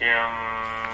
Yeah.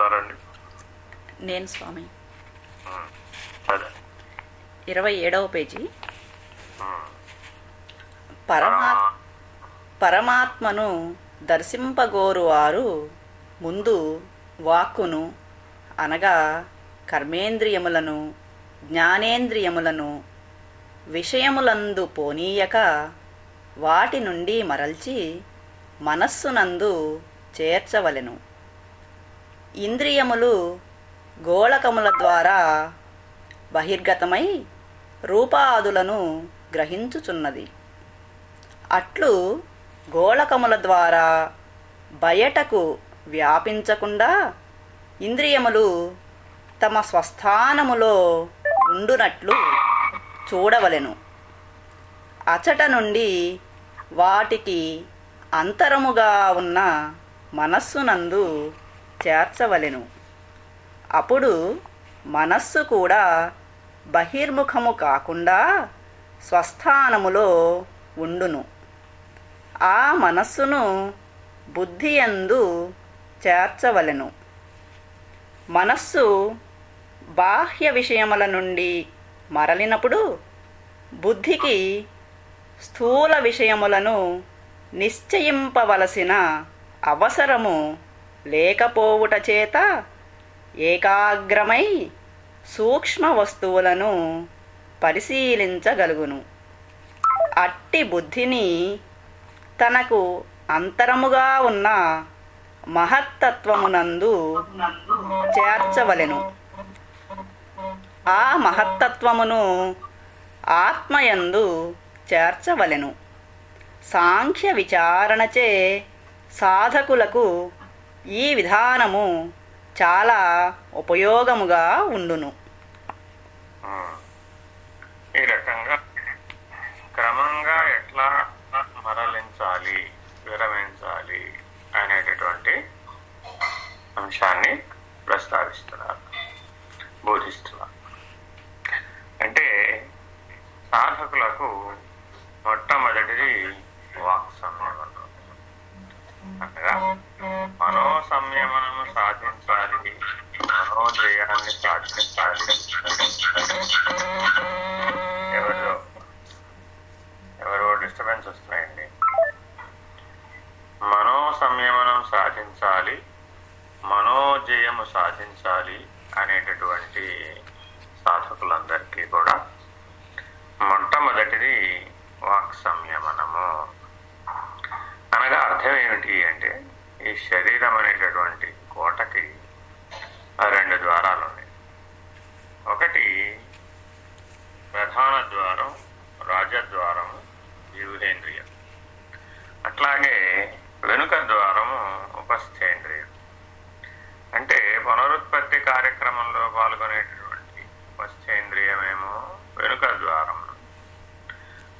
చదువుతారండి నేను స్వామి. ఇరవై ఏడవ పేజీ. పరమా పరమాత్మను దర్శింపగోరువారు ముందు వాక్కును అనగా కర్మేంద్రియములను జ్ఞానేంద్రియములను విషయములందు పోనీయక వాటి నుండి మరల్చి మనస్సునందు చేర్చవలెను. ఇంద్రియములు గోళకముల ద్వారా బహిర్గతమై రూపాదులను గ్రహించుచున్నది. అట్లు గోళకముల ద్వారా బయటకు వ్యాపించకుండా ఇంద్రియములు తమ స్వస్థానములో ఉండునట్లు చూడవలెను. అచట నుండి వాటికి అంతరముగా ఉన్న మనస్సునందు చేర్చవలెను. అప్పుడు మనస్సు కూడా బహిర్ముఖము కాకుండా స్వస్థానములో ఉండును. ఆ మనస్సును బుద్ధియందు చేర్చవలెను. మనస్సు బాహ్య విషయముల నుండి మరలినప్పుడు బుద్ధికి స్థూల విషయములను నిశ్చయింపవలసిన అవసరము లేకపోవుట చేత ఏకాగ్రమై సూక్ష్మ వస్తువులను పరిశీలించగలుగును. అట్టి బుద్ధిని తనకు అంతరముగా ఉన్న మహత్తత్వమునందు చేర్చవలెను. ఆ మహత్తత్వమును ఆత్మయందు చేర్చవలెను. సాంఖ్య విచారణచే సాధకులకు ఈ విధానము చాలా ఉపయోగముగా ఉండును. ఈ రకంగా క్రమంగా ఎట్లా మరలించాలి విరమించాలి అనేటటువంటి అంశాన్ని ప్రస్తావిస్తున్నారు బోధిస్తున్నారు. అంటే సాధకులకు మొట్టమొదటిది వాక్ అనగా మనో సంయమనము సాధించాలి. మనోజయాన్ని సాధించాలి. ఎవరో ఎవరో డిస్టర్బెన్స్ వస్తున్నాయండి. మనో సంయమనం సాధించాలి మనోజయము సాధించాలి అనేటటువంటి సాధకులందరికీ కూడా మొట్టమొదటిది వాక్ సంయమనము అనగా అర్థం ఏమిటి అంటే ఈ శరీరం అనేటటువంటి కోటకి రెండు ద్వారాలు ఉన్నాయి. ఒకటి ప్రధాన ద్వారం రాజద్వారము వ్యూహేంద్రియం అట్లాగే వెనుక ద్వారము ఉపస్థేంద్రియం. అంటే పునరుత్పత్తి కార్యక్రమంలో పాల్గొనేటటువంటి ఉపస్థేంద్రియమేమో వెనుక ద్వారం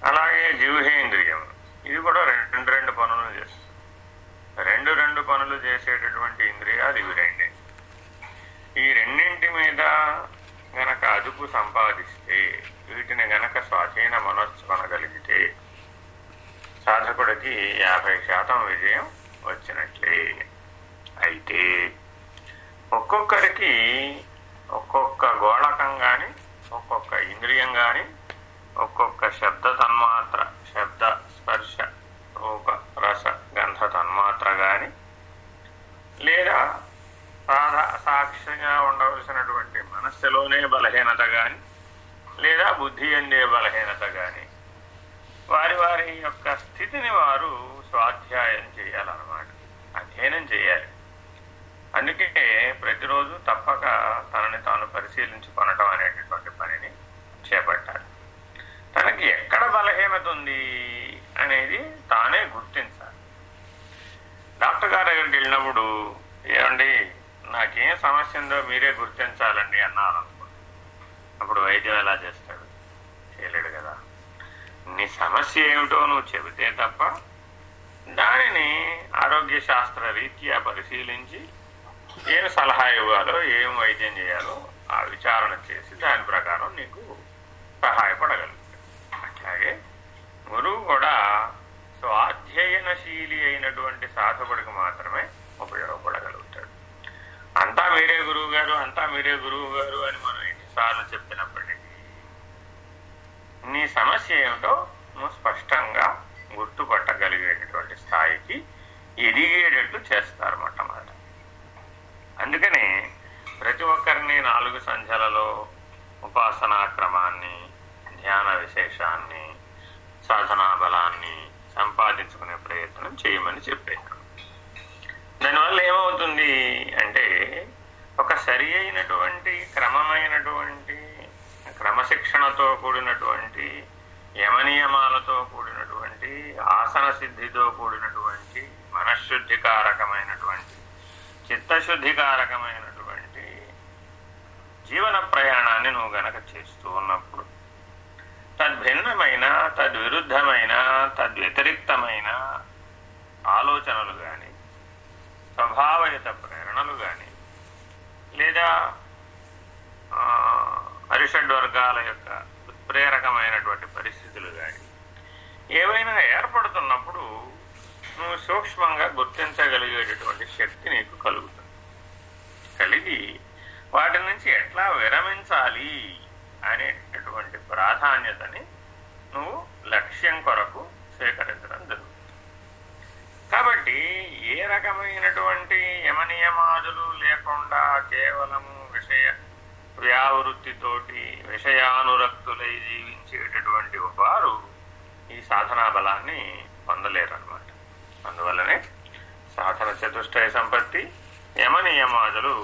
అలాగే జీవహేంద్రియం ఇది కూడా రెండు రెండు పనులు చేస్తుంది రెండు రెండు పనులు చేసేటటువంటి ఇంద్రియాలు ఇవి రెండే. ఈ రెండింటి మీద గనక అదుపు సంపాదిస్తే వీటిని గనక స్వాధీన మనర్చుకొనగలిగితే సాధకుడికి యాభై శాతం విజయం వచ్చినట్లే. అయితే ఒక్కొక్కరికి ఒక్కొక్క గోళకం కానీ ఒక్కొక్క ఇంద్రియం కానీ ఒక్కొక్క శబ్ద తన్మాత్ర శబ్ద స్పర్శ రూప రస గంధ తన్మాత్ర కానీ లేదా సాధా సాక్షిగా ఉండవలసినటువంటి మనస్సులోనే బలహీనత కానీ లేదా బుద్ధి అందే బలహీనత కానీ వారి వారి యొక్క స్థితిని వారు స్వాధ్యాయం చేయాలన్నమాట అధ్యయనం చేయాలి. అందుకే ప్రతిరోజు తప్పక తనని తాను పరిశీలించుకొనటం అనేటటువంటి పనిని చేపట్టాలి. తనకి ఎక్కడ బలహీనత ఉంది అనేది తానే గుర్తించాలి. డాక్టర్ గారి దగ్గరికి వెళ్ళినప్పుడు ఏమండి నాకేం సమస్య ఉందో మీరే గుర్తించాలండి అన్నారు అనుకోండి అప్పుడు వైద్యం ఎలా చేస్తాడు? చేయలేడు కదా. నీ సమస్య ఏమిటో నువ్వు చెబితే తప్ప దానిని ఆరోగ్య శాస్త్ర రీత్యా పరిశీలించి ఏం సలహా ఇవ్వాలో ఏం వైద్యం చేయాలో ఆ విచారణ చేసి దాని ప్రకారం నీకు సహాయపడగలుగుతాడు. అట్లాగే గురువు కూడా స్వాధ్యయనశీలి అయినటువంటి సాధకుడికి మాత్రమే ఉపయోగపడగలుగుతాడు. అంతా మీరే గురువు గారు అంతా మీరే గురువు గారు అని మనం ఎన్నిసార్లు చెప్పినప్పటికీ నీ సమస్య ఏమిటో నువ్వు స్పష్టంగా గుర్తుపట్టగలిగేటటువంటి స్థాయికి ఎదిగేటట్లు చేస్తారు మొట్టమొదట అందుకనే ప్రతి ఒక్కరిని నాలుగు సంధ్యలలో ఉపాసనా క్రమాన్ని ధ్యాన విశేషాన్ని సాధనా బలాన్ని సంపాదించుకునే ప్రయత్నం చేయమని చెప్పారు. దానివల్ల ఏమవుతుంది అంటే ఒక సరి అయినటువంటి క్రమమైనటువంటి క్రమశిక్షణతో కూడినటువంటి యమనియమాలతో కూడినటువంటి ఆసన సిద్ధితో కూడినటువంటి మనశ్శుద్ధికారకమైనటువంటి చిత్తశుద్ధికారకమైనటువంటి జీవన ప్రయాణాన్ని నువ్వు గనక చేస్తూ ఉన్నప్పుడు తద్భిన్నమైన తద్విరుద్ధమైన తద్వ్యతిరిక్తమైన ఆలోచనలు కానీ స్వభావయుత ప్రేరణలు కానీ లేదా అరిషడ్ వర్గాల యొక్క ఉత్ప్రేరకమైనటువంటి పరిస్థితులు కానీ ఏవైనా ఏర్పడుతున్నప్పుడు నువ్వు సూక్ష్మంగా గుర్తించగలిగేటటువంటి శక్తి నీకు కలుగుతుంది. కలిగి వాటి నుంచి ఎట్లా విరమించాలి? అనేటటువంటి ప్రాధాన్యతని నువ్వు లక్ష్యం కొరకు స్వీకరించడం జరుగుతుంది. కాబట్టి ఏ రకమైనటువంటి యమనియమాదులు లేకుండా కేవలము విషయ వ్యావృత్తితోటి విషయానురక్తులై జీవించేటటువంటి వారు ఈ సాధనా బలాన్ని పొందలేరు అనమాట అందువల్లనే సాధన చతుష్టయ సంపత్తి యమనియమాదులు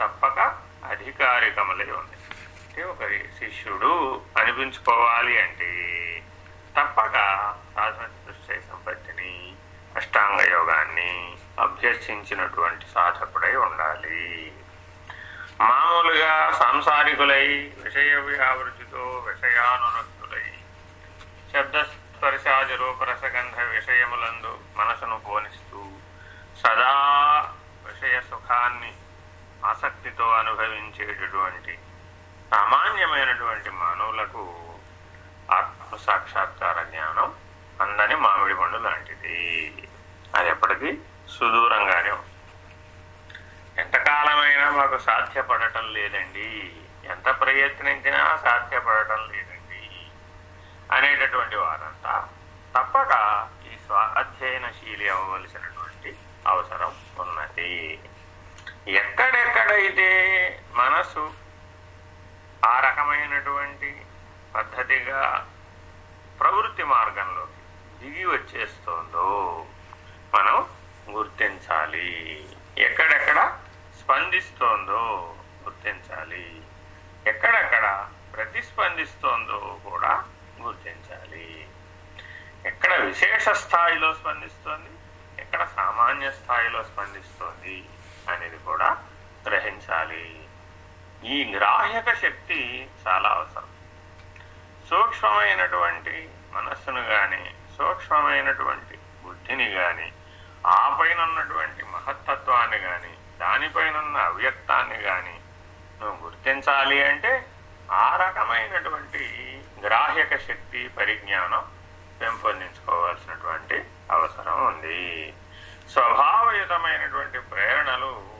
తప్పక అధికారికములై ఉంది అంటే ఒక శిష్యుడు అనిపించుకోవాలి అంటే తప్పక సాధన చతుష్టయ సంపత్తిని అష్టాంగ యోగాన్ని అభ్యసించినటువంటి సాధకుడై ఉండాలి. మామూలుగా సాంసారికులై విషయ వ్యావృతితో విషయానురక్తులై శబ్దస్పర్శాది రూపరసగంధ విషయములందు మనసును పోనిస్తూ సదా విషయ సుఖాన్ని ఆసక్తితో అనుభవించేటటువంటి సామాన్యమైనటువంటి మానవులకు ఆత్మ సాక్షాత్కార జ్ఞానం అందని మామిడి పండు లాంటిది. అది ఎప్పటికీ సుదూరంగానే ఉంది ఎంతకాలమైనా మాకు సాధ్యపడటం లేదండి. ఎంత ప్రయత్నించినా సాధ్యపడటం లేదండి అనేటటువంటి వారంతా తప్పక ఈ స్వాధ్యయనశీలి అవ్వవలసినటువంటి అవసరం ఉన్నది. ఎక్కడెక్కడైతే మనసు ఆ రకమైనటువంటి పద్ధతిగా ప్రవృత్తి మార్గంలోకి దిగి వచ్చేస్తోందో మనం గుర్తించాలి. ఎక్కడెక్కడ స్పందిస్తోందో గుర్తించాలి. ఎక్కడెక్కడ ప్రతిస్పందిస్తోందో కూడా గుర్తించాలి. ఎక్కడ విశేష స్థాయిలో స్పందిస్తోంది? ఎక్కడ సామాన్య స్థాయిలో స్పందిస్తోంది? అనేది కూడా గ్రహించాలి. ఈ గ్రాహ్యక శక్తి చాలా అవసరం. సూక్ష్మమైనటువంటి మనస్సును కానీ సూక్ష్మమైనటువంటి బుద్ధిని కానీ ఆ పైన ఉన్నటువంటి మహత్తత్వాన్ని కానీ దానిపైన ఉన్న అవ్యక్తాన్ని కానీ నువ్వు గుర్తించాలి అంటే ఆ రకమైనటువంటి గ్రాహ్యక శక్తి పరిజ్ఞానం పెంపొందించుకోవాల్సినటువంటి అవసరం ఉంది. స్వభావయుతమైనటువంటి ప్రేరణలు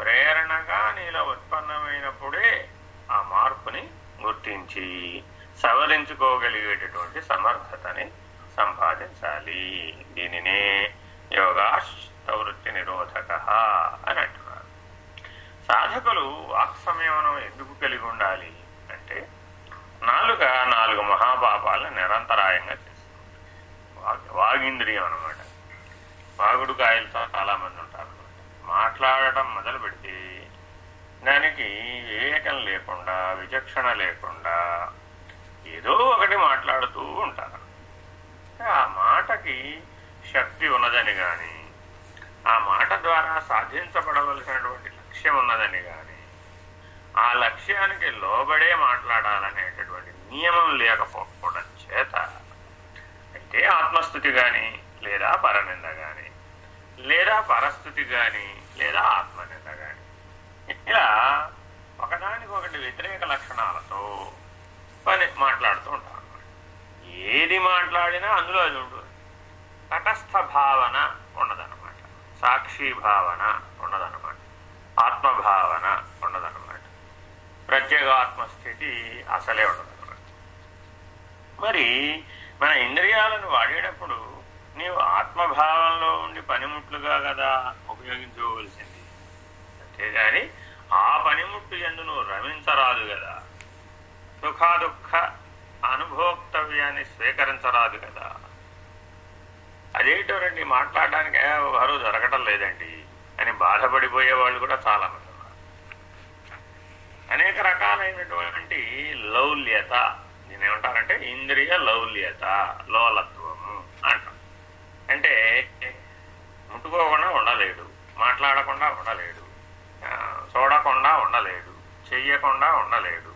ప్రేరణగా నీలో ఉత్పన్నమైనప్పుడే ఆ మార్పుని గుర్తించి సవరించుకోగలిగేటటువంటి సమర్థతని సంపాదించాలి. దీనినే యోగాష్టవృత్తి నిరోధక అని అంటున్నారు. సాధకులు వాక్ సంయమనం ఎందుకు కలిగి ఉండాలి అంటే నాలుగ నాలుగు మహాపాపాలను నిరంతరాయంగా చేస్తుంది. వాగ్- వాగింద్రియం అనమాట వాగుడు కాయలు చాలా మంది మాట్లాడటం మొదలు పెడితే దానికి వివేకం లేకుండా విచక్షణ లేకుండా ఏదో ఒకటి మాట్లాడుతూ ఉంటారు. ఆ మాటకి శక్తి ఉన్నదని కానీ ఆ మాట ద్వారా సాధించబడవలసినటువంటి లక్ష్యం ఉన్నదని కానీ ఆ లక్ష్యానికి లోబడే మాట్లాడాలనేటటువంటి నియమం లేకపోవడం చేత అయితే ఆత్మస్థుతి కానీ లేదా పరనింద కానీ లేదా పరస్థుతి కానీ లేదా ఆత్మనింద గాని ఇలా ఒకదానికొకటి వ్యతిరేక లక్షణాలతో పని మాట్లాడుతూ ఉంటాం అన్నమాట ఏది మాట్లాడినా అందులో అది ఉంటుంది తటస్థ భావన ఉండదన్నమాట. సాక్షి భావన ఉండదన్నమాట. ఆత్మభావన ఉండదన్నమాట. ప్రత్యేగాత్మస్థితి అసలే ఉండదన్నమాట. మరి మన ఇంద్రియాలను వాడేటప్పుడు నీవు ఆత్మభావంలో ఉండి పనిముట్లుగా కదా ఉపయోగించుకోవలసింది. అంతేగాని ఆ పనిముట్టు ఎందు నువ్వు రమించరాదు కదా. సుఖాదుఖ అనుభోక్తవ్యాన్ని స్వీకరించరాదు కదా. అదేంటోనండి మాట్లాడడానికి "ఏ, వారు జరగటం లేదండి అని బాధపడిపోయే వాళ్ళు కూడా చాలా మంది ఉన్నారు. అనేక రకాలైనటువంటి లౌల్యత దీని ఏమంటారంటే ఇంద్రియ లౌల్యత లోలత్వము అంటారు. అంటే ముట్టుకోకుండా ఉండలేడు మాట్లాడకుండా ఉండలేడు చూడకుండా ఉండలేడు చెయ్యకుండా ఉండలేడు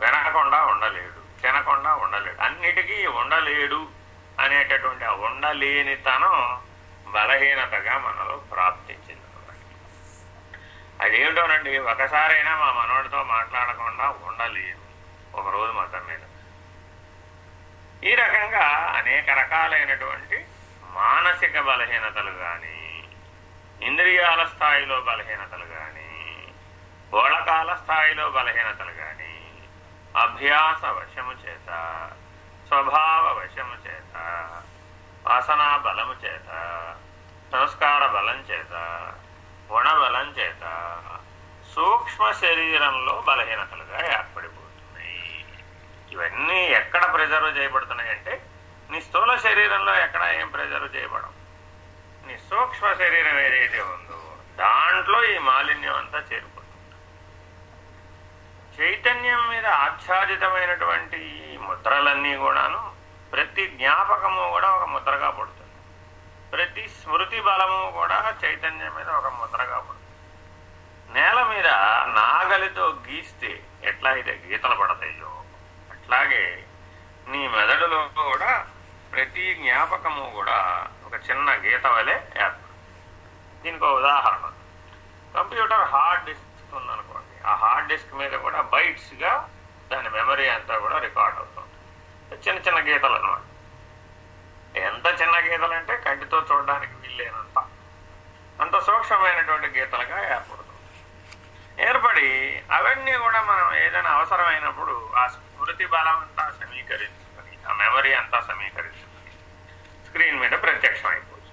వినకుండా ఉండలేడు తినకుండా ఉండలేడు. అన్నిటికీ ఉండలేడు అనేటటువంటి ఆ ఉండలేనితనం బలహీనతగా మనలో ప్రాప్తించింది అదేమిటోనండి ఒకసారైనా మా మనవడితో మాట్లాడకుండా ఉండలేదు ఒకరోజు మతం మీద ఈ రకంగా అనేక రకాలైనటువంటి మానసిక బలహీనతలు కానీ ఇంద్రియాల స్థాయిలో బలహీనతలు కానీ గోళకాల స్థాయిలో బలహీనతలు కానీ అభ్యాస వశము చేత స్వభావ వశము చేత వాసనా బలము చేత సంస్కార బలం చేత గుణబలం చేత సూక్ష్మ శరీరంలో బలహీనతలుగా ఏర్పడిపోతున్నాయి ఇవన్నీ ఎక్కడ ప్రిజర్వ్ చేయబడుతున్నాయి అంటే నీ స్థూల శరీరంలో ఎక్కడ ఏం ప్రిజర్వ్ చేయబడం నీ సూక్ష్మ శరీరం ఏదైతే ఉందో దాంట్లో ఈ మాలిన్యం అంతా చేరుకుంటుంది. చైతన్యం మీద ఆచ్ఛాదితమైనటువంటి ఈ ముద్రలన్నీ కూడాను ప్రతి జ్ఞాపకము కూడా ఒక ముద్రగా పడుతుంది. ప్రతి స్మృతి బలము కూడా చైతన్యం మీద ఒక ముద్రగా పడుతుంది. నేల మీద నాగలితో గీస్తే ఎట్లా అయితే గీతలు పడతాయో అట్లాగే నీ మెదడులో కూడా ప్రతి జ్ఞాపకము కూడా ఒక చిన్న గీత వలె ఏర్పడుతుంది దీనికి ఉదాహరణ. కంప్యూటర్ హార్డ్ డిస్క్ ఉందనుకోండి. ఆ హార్డ్ డిస్క్ మీద కూడా బైట్స్గా దాని మెమరీ అంతా కూడా రికార్డ్ అవుతుంది చిన్న చిన్న గీతలు అనమాట ఎంత చిన్న గీతలు అంటే కంటితో చూడడానికి వీల్లేనంత. అంత సూక్ష్మమైనటువంటి గీతలుగా ఏర్పడుతుంది. ఏర్పడి అవన్నీ కూడా మనం ఏదైనా అవసరమైనప్పుడు ఆ స్మృతి బలం అంతా సమీకరించుకొని ఆ మెమరీ అంతా సమీకరించుకొని స్క్రీన్ మీద ప్రత్యక్షం అయిపోతుంది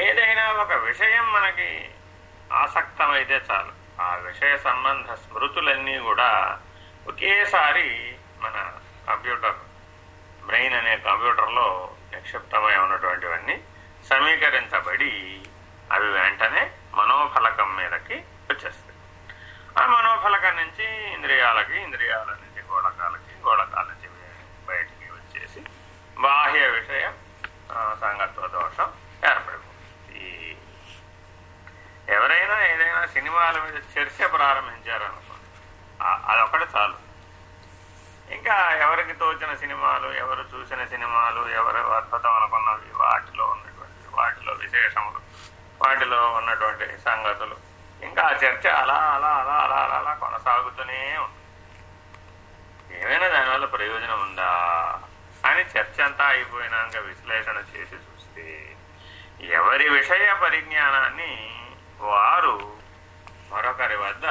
ఏదైనా ఒక విషయం మనకి ఆసక్తమైతే చాలు. ఆ విషయ సంబంధ స్మృతులన్నీ కూడా ఒకేసారి మన కంప్యూటర్ బ్రెయిన్ అనే కంప్యూటర్లో నిక్షిప్తమై ఉన్నటువంటివన్నీ సమీకరించబడి అవి వెంటనే మనోఫలకం మీదకి వచ్చేస్తాయి. ఆ మనోఫలకం నుంచి ఇంద్రియాలకి ఇంద్రియాల నుంచి గోళకాలకి గోళకాల నుంచి బయటికి వచ్చేసి బాహ్య విషయ సంగత్వ దోషం ఏర్పడిపోతుంది. ఎవరైనా ఏదైనా సినిమాల మీద చర్చ ప్రారంభించారనుకోండి అదొకటి చాలు. ఇంకా ఎవరికి తోచిన సినిమాలు ఎవరు చూసిన సినిమాలు ఎవరు అద్భుతం అనుకున్నవి వాటిలో ఉన్నటువంటి వాటిలో విశేషములు వాటిలో ఉన్నటువంటి సంగతులు ఇంకా ఆ చర్చ అలా అలా అలా అలా అలా అలా కొనసాగుతూనే ఉంది. ఏమైనా దానివల్ల ప్రయోజనం ఉందా? అని చర్చ అంతా అయిపోయినాక విశ్లేషణ చేసి చూస్తే ఎవరి విషయ పరిజ్ఞానాన్ని వారు మరొకరి వద్ద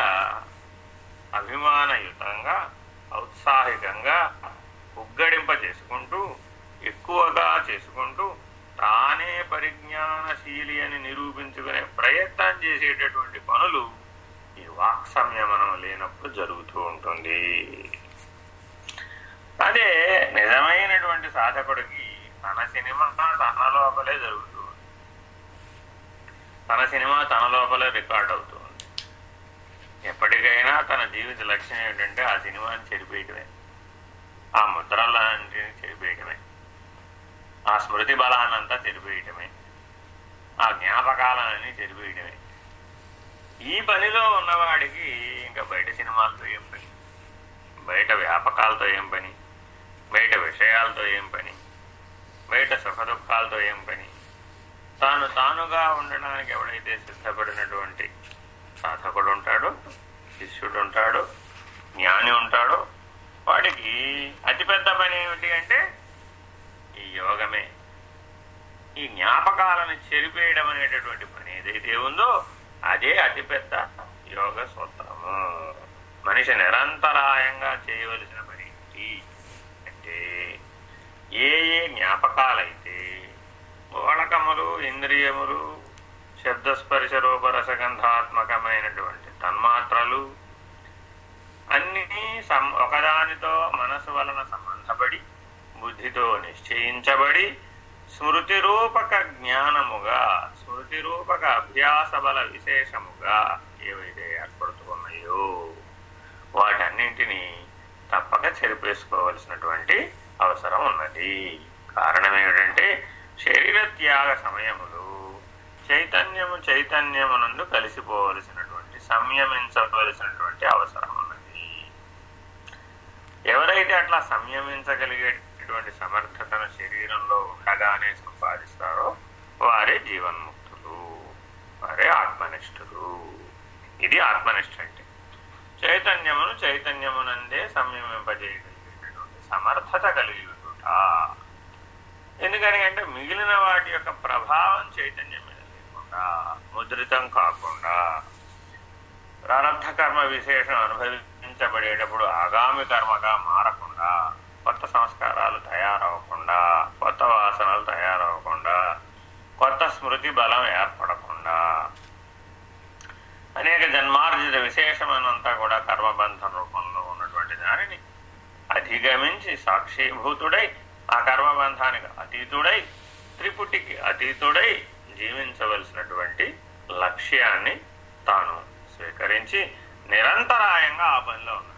అభిమానయుతంగా ఔత్సాహికంగా ఉగ్గడింప చేసుకుంటూ ఎక్కువగా చేసుకుంటూ తానే పరిజ్ఞానశీలి అని నిరూపించుకునే ప్రయత్నం చేసేటటువంటి పనులు ఈ వాక్ సంయమనం లేనప్పుడు జరుగుతూ ఉంటుంది. అదే నిజమైనటువంటి సాధకుడికి తన సినిమా తన లోపలే జరుగుతూ ఉంది. తన సినిమా తన లోపలే రికార్డ్ అవుతూ ఉంది. ఎప్పటికైనా తన జీవిత లక్ష్యం ఏంటంటే ఆ సినిమాని చెరిపేయటమే. ఆ ముద్రలన్నింటినీ చెరిపేయటమే. ఆ స్మృతి బలాన్నంతా చెరిపేయటమే ఆ జ్ఞాపకాలన్నీ చెరిపేయటమే ఈ పనిలో ఉన్నవాడికి ఇంకా బయట సినిమాలతో ఏం పని? బయట వ్యాపకాలతో ఏం పని? బయట విషయాలతో ఏం పని? బయట సుఖదుఖాలతో ఏం పని? తాను తానుగా ఉండడానికి ఎవడైతే సిద్ధపడినటువంటి సాధకుడు ఉంటాడో శిష్యుడు ఉంటాడో జ్ఞాని ఉంటాడో వాడికి అతిపెద్ద పని ఏమిటి అంటే ఈ యోగమే. ఈ జ్ఞాపకాలను చెరిపేయడం అనేటటువంటి పని ఏదైతే ఉందో అదే అతిపెద్ద యోగ సూత్రము. మనిషి నిరంతరాయంగా చేయవలసిన పని ఏంటి? అంటే ఏ ఏ జ్ఞాపకాలైతే మూలకములు ఇంద్రియములు శబ్దస్పర్శ రూపరసగంధాత్మకమైనటువంటి తన్మాత్రలు అన్నీ సం ఒకదానితో మనసు వలన సంబంధపడి బుద్ధితో నిశ్చయించబడి స్మృతి రూపక జ్ఞానముగా స్మృతి రూపక అభ్యాస బల విశేషముగా ఏవైతే ఏర్పడుతున్నాయో వాటన్నింటినీ తప్పక చెరిపేసుకోవలసినటువంటి అవసరం ఉన్నది. కారణం ఏమిటంటే శరీర త్యాగ సమయములు చైతన్యము చైతన్యమునందు కలిసిపోవలసినటువంటి సంయమించవలసినటువంటి అవసరం ఉన్నది. ఎవరైతే అట్లా సంయమించగలిగే ఎటువంటి సమర్థతను శరీరంలో ఉండగానే సంపాదిస్తారో వారే జీవన్ముక్తులు వారే ఆత్మనిష్ఠులు. ఇది ఆత్మనిష్ఠ అంటే. చైతన్యమును చైతన్యమునందే సంయమింపజేయగలిగేటటువంటి సమర్థత కలిగి ఎందుకని అంటే మిగిలిన వాటి యొక్క ప్రభావం చైతన్యం మీద లేకుండా ముద్రితం కాకుండా ప్రారంభ కర్మ విశేషం అనుభవించబడేటప్పుడు ఆగామి కర్మగా మారకుండా కొత్త సంస్కారాలు తయారవకుండా కొత్త వాసనలు తయారవకుండా కొత్త స్మృతి బలం ఏర్పడకుండా. అనేక జన్మార్జిత విశేషమైనంతా కూడా కర్మబంధం రూపంలో ఉన్నటువంటి దానిని అధిగమించి సాక్షిభూతుడై ఆ కర్మబంధానికి అతీతుడై త్రిపుటికి అతీతుడై జీవించవలసినటువంటి లక్ష్యాన్ని తాను స్వీకరించి నిరంతరాయంగా ఆ పనిలో ఉన్నాడు.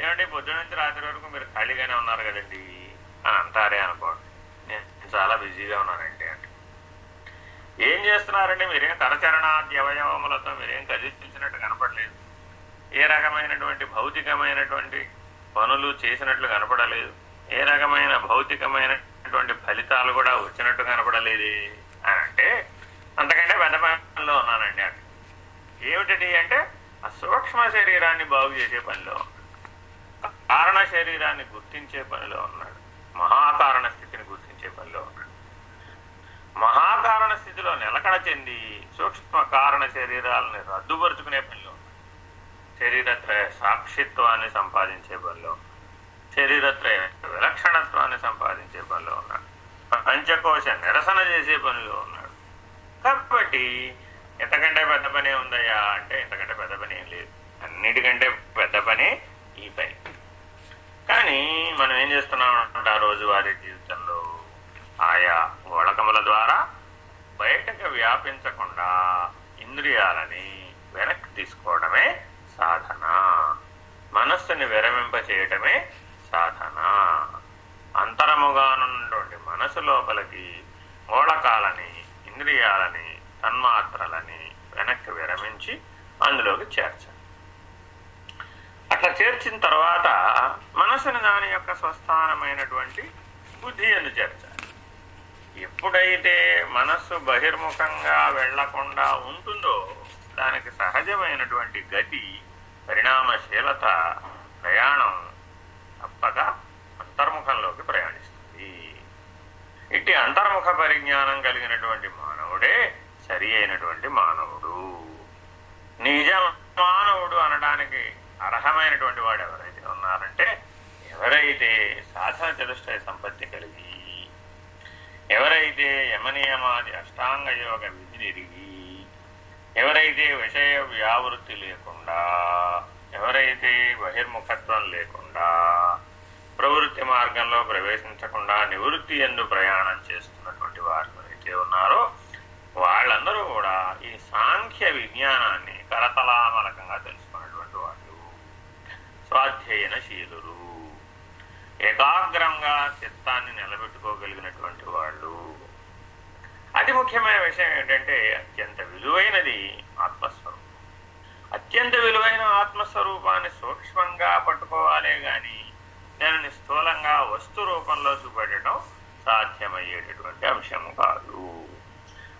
ఏమంటే పొద్దు నుంచి రాత్రి వరకు మీరు ఖాళీగానే ఉన్నారు కదండి? అని అంటారే అనుకోండి. నేను చాలా బిజీగా ఉన్నానండి అంటే. ఏం చేస్తున్నారంటే మీరేం కరచరణాది అవయవములతో మీరేం కదిలించినట్టు కనపడలేదు. ఏ రకమైనటువంటి భౌతికమైనటువంటి పనులు చేసినట్లు కనపడలేదు. ఏ రకమైన భౌతికమైనటువంటి ఫలితాలు కూడా వచ్చినట్టు కనపడలేదు అని అంటే అంతకంటే పెద్ద పనిలో ఉన్నానండి. అంటే ఏమిటది అంటే ఆ సూక్ష్మ శరీరాన్ని బాగు చేసే పనిలో ఉన్నాను కారణ శరీరాన్ని గుర్తించే పనిలో ఉన్నాడు. మహాకారణ స్థితిని గుర్తించే పనిలో ఉన్నాడు. మహాకారణ స్థితిలో నిలకడ చెంది సూక్ష్మ కారణ శరీరాలని రద్దుపరుచుకునే పనిలో ఉన్నాడు. శరీరత్రయ సాక్షిత్వాన్ని సంపాదించే పనిలో ఉన్నాడు. శరీరత్రయ విలక్షణత్వాన్ని సంపాదించే పనిలో ఉన్నాడు. పంచకోశ నిరసన చేసే పనిలో ఉన్నాడు. కాబట్టి ఇంతకంటే పెద్ద పని ఉందయ్యా అంటే ఇంతకంటే పెద్ద పని ఏం లేదు. అన్నిటికంటే పెద్ద పని మనం ఏం చేస్తున్నామంట ఆ రోజువారీ జీవితంలో? ఆయా వడకముల ద్వారా బయటకు వ్యాపించకుండా ఇంద్రియాలని వెనక్కి తీసుకోవడమే సాధన. మనస్సుని విరమింప చేయటమే సాధన. అంతరముగానున్నటువంటి మనసు లోపలికి గోళకాలని ఇంద్రియాలని తన్మాత్రలని వెనక్కి విరమించి అందులోకి చేర్చాలి. అట్లా చేర్చిన తర్వాత మనసుని దాని యొక్క స్వస్థానమైనటువంటి బుద్ధి ఎందు చేర్చాలి. ఎప్పుడైతే మనస్సు బహిర్ముఖంగా వెళ్ళకుండా ఉంటుందో దానికి సహజమైనటువంటి గతి పరిణామశీలత ప్రయాణం తప్పక ప్రయాణిస్తుంది. ఇట్టి అంతర్ముఖ పరిజ్ఞానం కలిగినటువంటి మానవుడే సరి అయినటువంటి మానవుడు. నిజ మానవుడు అనడానికి అర్హమైనటువంటి వాడు ఎవరైతే ఉన్నారంటే ఎవరైతే సాధన చతుష్టయ సంపత్తి కలిగి ఎవరైతే యమనియమాది అష్టాంగ యోగ విధి ఎరిగి ఎవరైతే విషయ వ్యావృత్తి లేకుండా ఎవరైతే బహిర్ముఖత్వం లేకుండా ప్రవృత్తి మార్గంలో ప్రవేశించకుండా నివృత్తి ఎందు ప్రయాణం చేస్తున్నటువంటి వారు ఎవరైతే ఉన్నారో వాళ్ళందరూ కూడా ఈ సాంఖ్య విజ్ఞానాన్ని కరతలామలకంగా తెలుసు స్వాధ్యయన ఏకాగ్రంగా చిత్తాన్ని నిలబెట్టుకోగలిగినటువంటి వాళ్ళు. అతి ముఖ్యమైన విషయం ఏంటంటే అత్యంత విలువైనది ఆత్మస్వరూపం. అత్యంత విలువైన ఆత్మస్వరూపాన్ని సూక్ష్మంగా పట్టుకోవాలే గాని దానిని స్థూలంగా వస్తు రూపంలో చూపెట్టడం సాధ్యమయ్యేటటువంటి అంశం కాదు.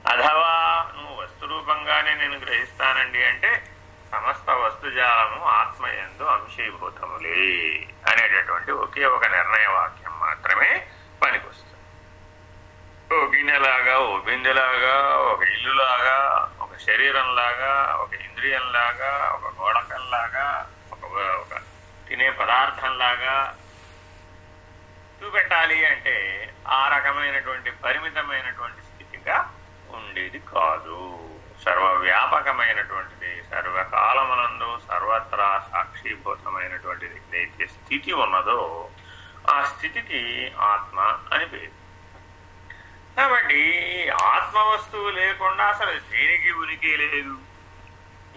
అథవా నువ్వు వస్తు రూపంగానే నేను గ్రహిస్తానండి అంటే సమస్త వస్తుజాలము ఆత్మయందు అంశీభూతములే అనేటటువంటి ఒకే ఒక నిర్ణయ వాక్యం మాత్రమే పనికొస్తుంది. ఓ గిన్నెలాగా ఓ బిందెలాగా ఒక ఇల్లులాగా ఒక శరీరంలాగా ఒక ఇంద్రియంలాగా ఒక గోడకంలాగా ఒక ఒక తినే పదార్థంలాగా చూపెట్టాలి అంటే ఆ రకమైనటువంటి పరిమితమైనటువంటి స్థితిగా ఉండేది కాదు. సర్వవ్యాపకమైనటువంటిది సర్వకాలమునందు సర్వత్రా సాక్షీభూతమైనటువంటిది ఏదైతే స్థితి ఉన్నదో ఆ స్థితికి ఆత్మ అని పేరు. కాబట్టి ఆత్మ వస్తువు లేకుండా అసలు దేనికి ఉనికి లేదు?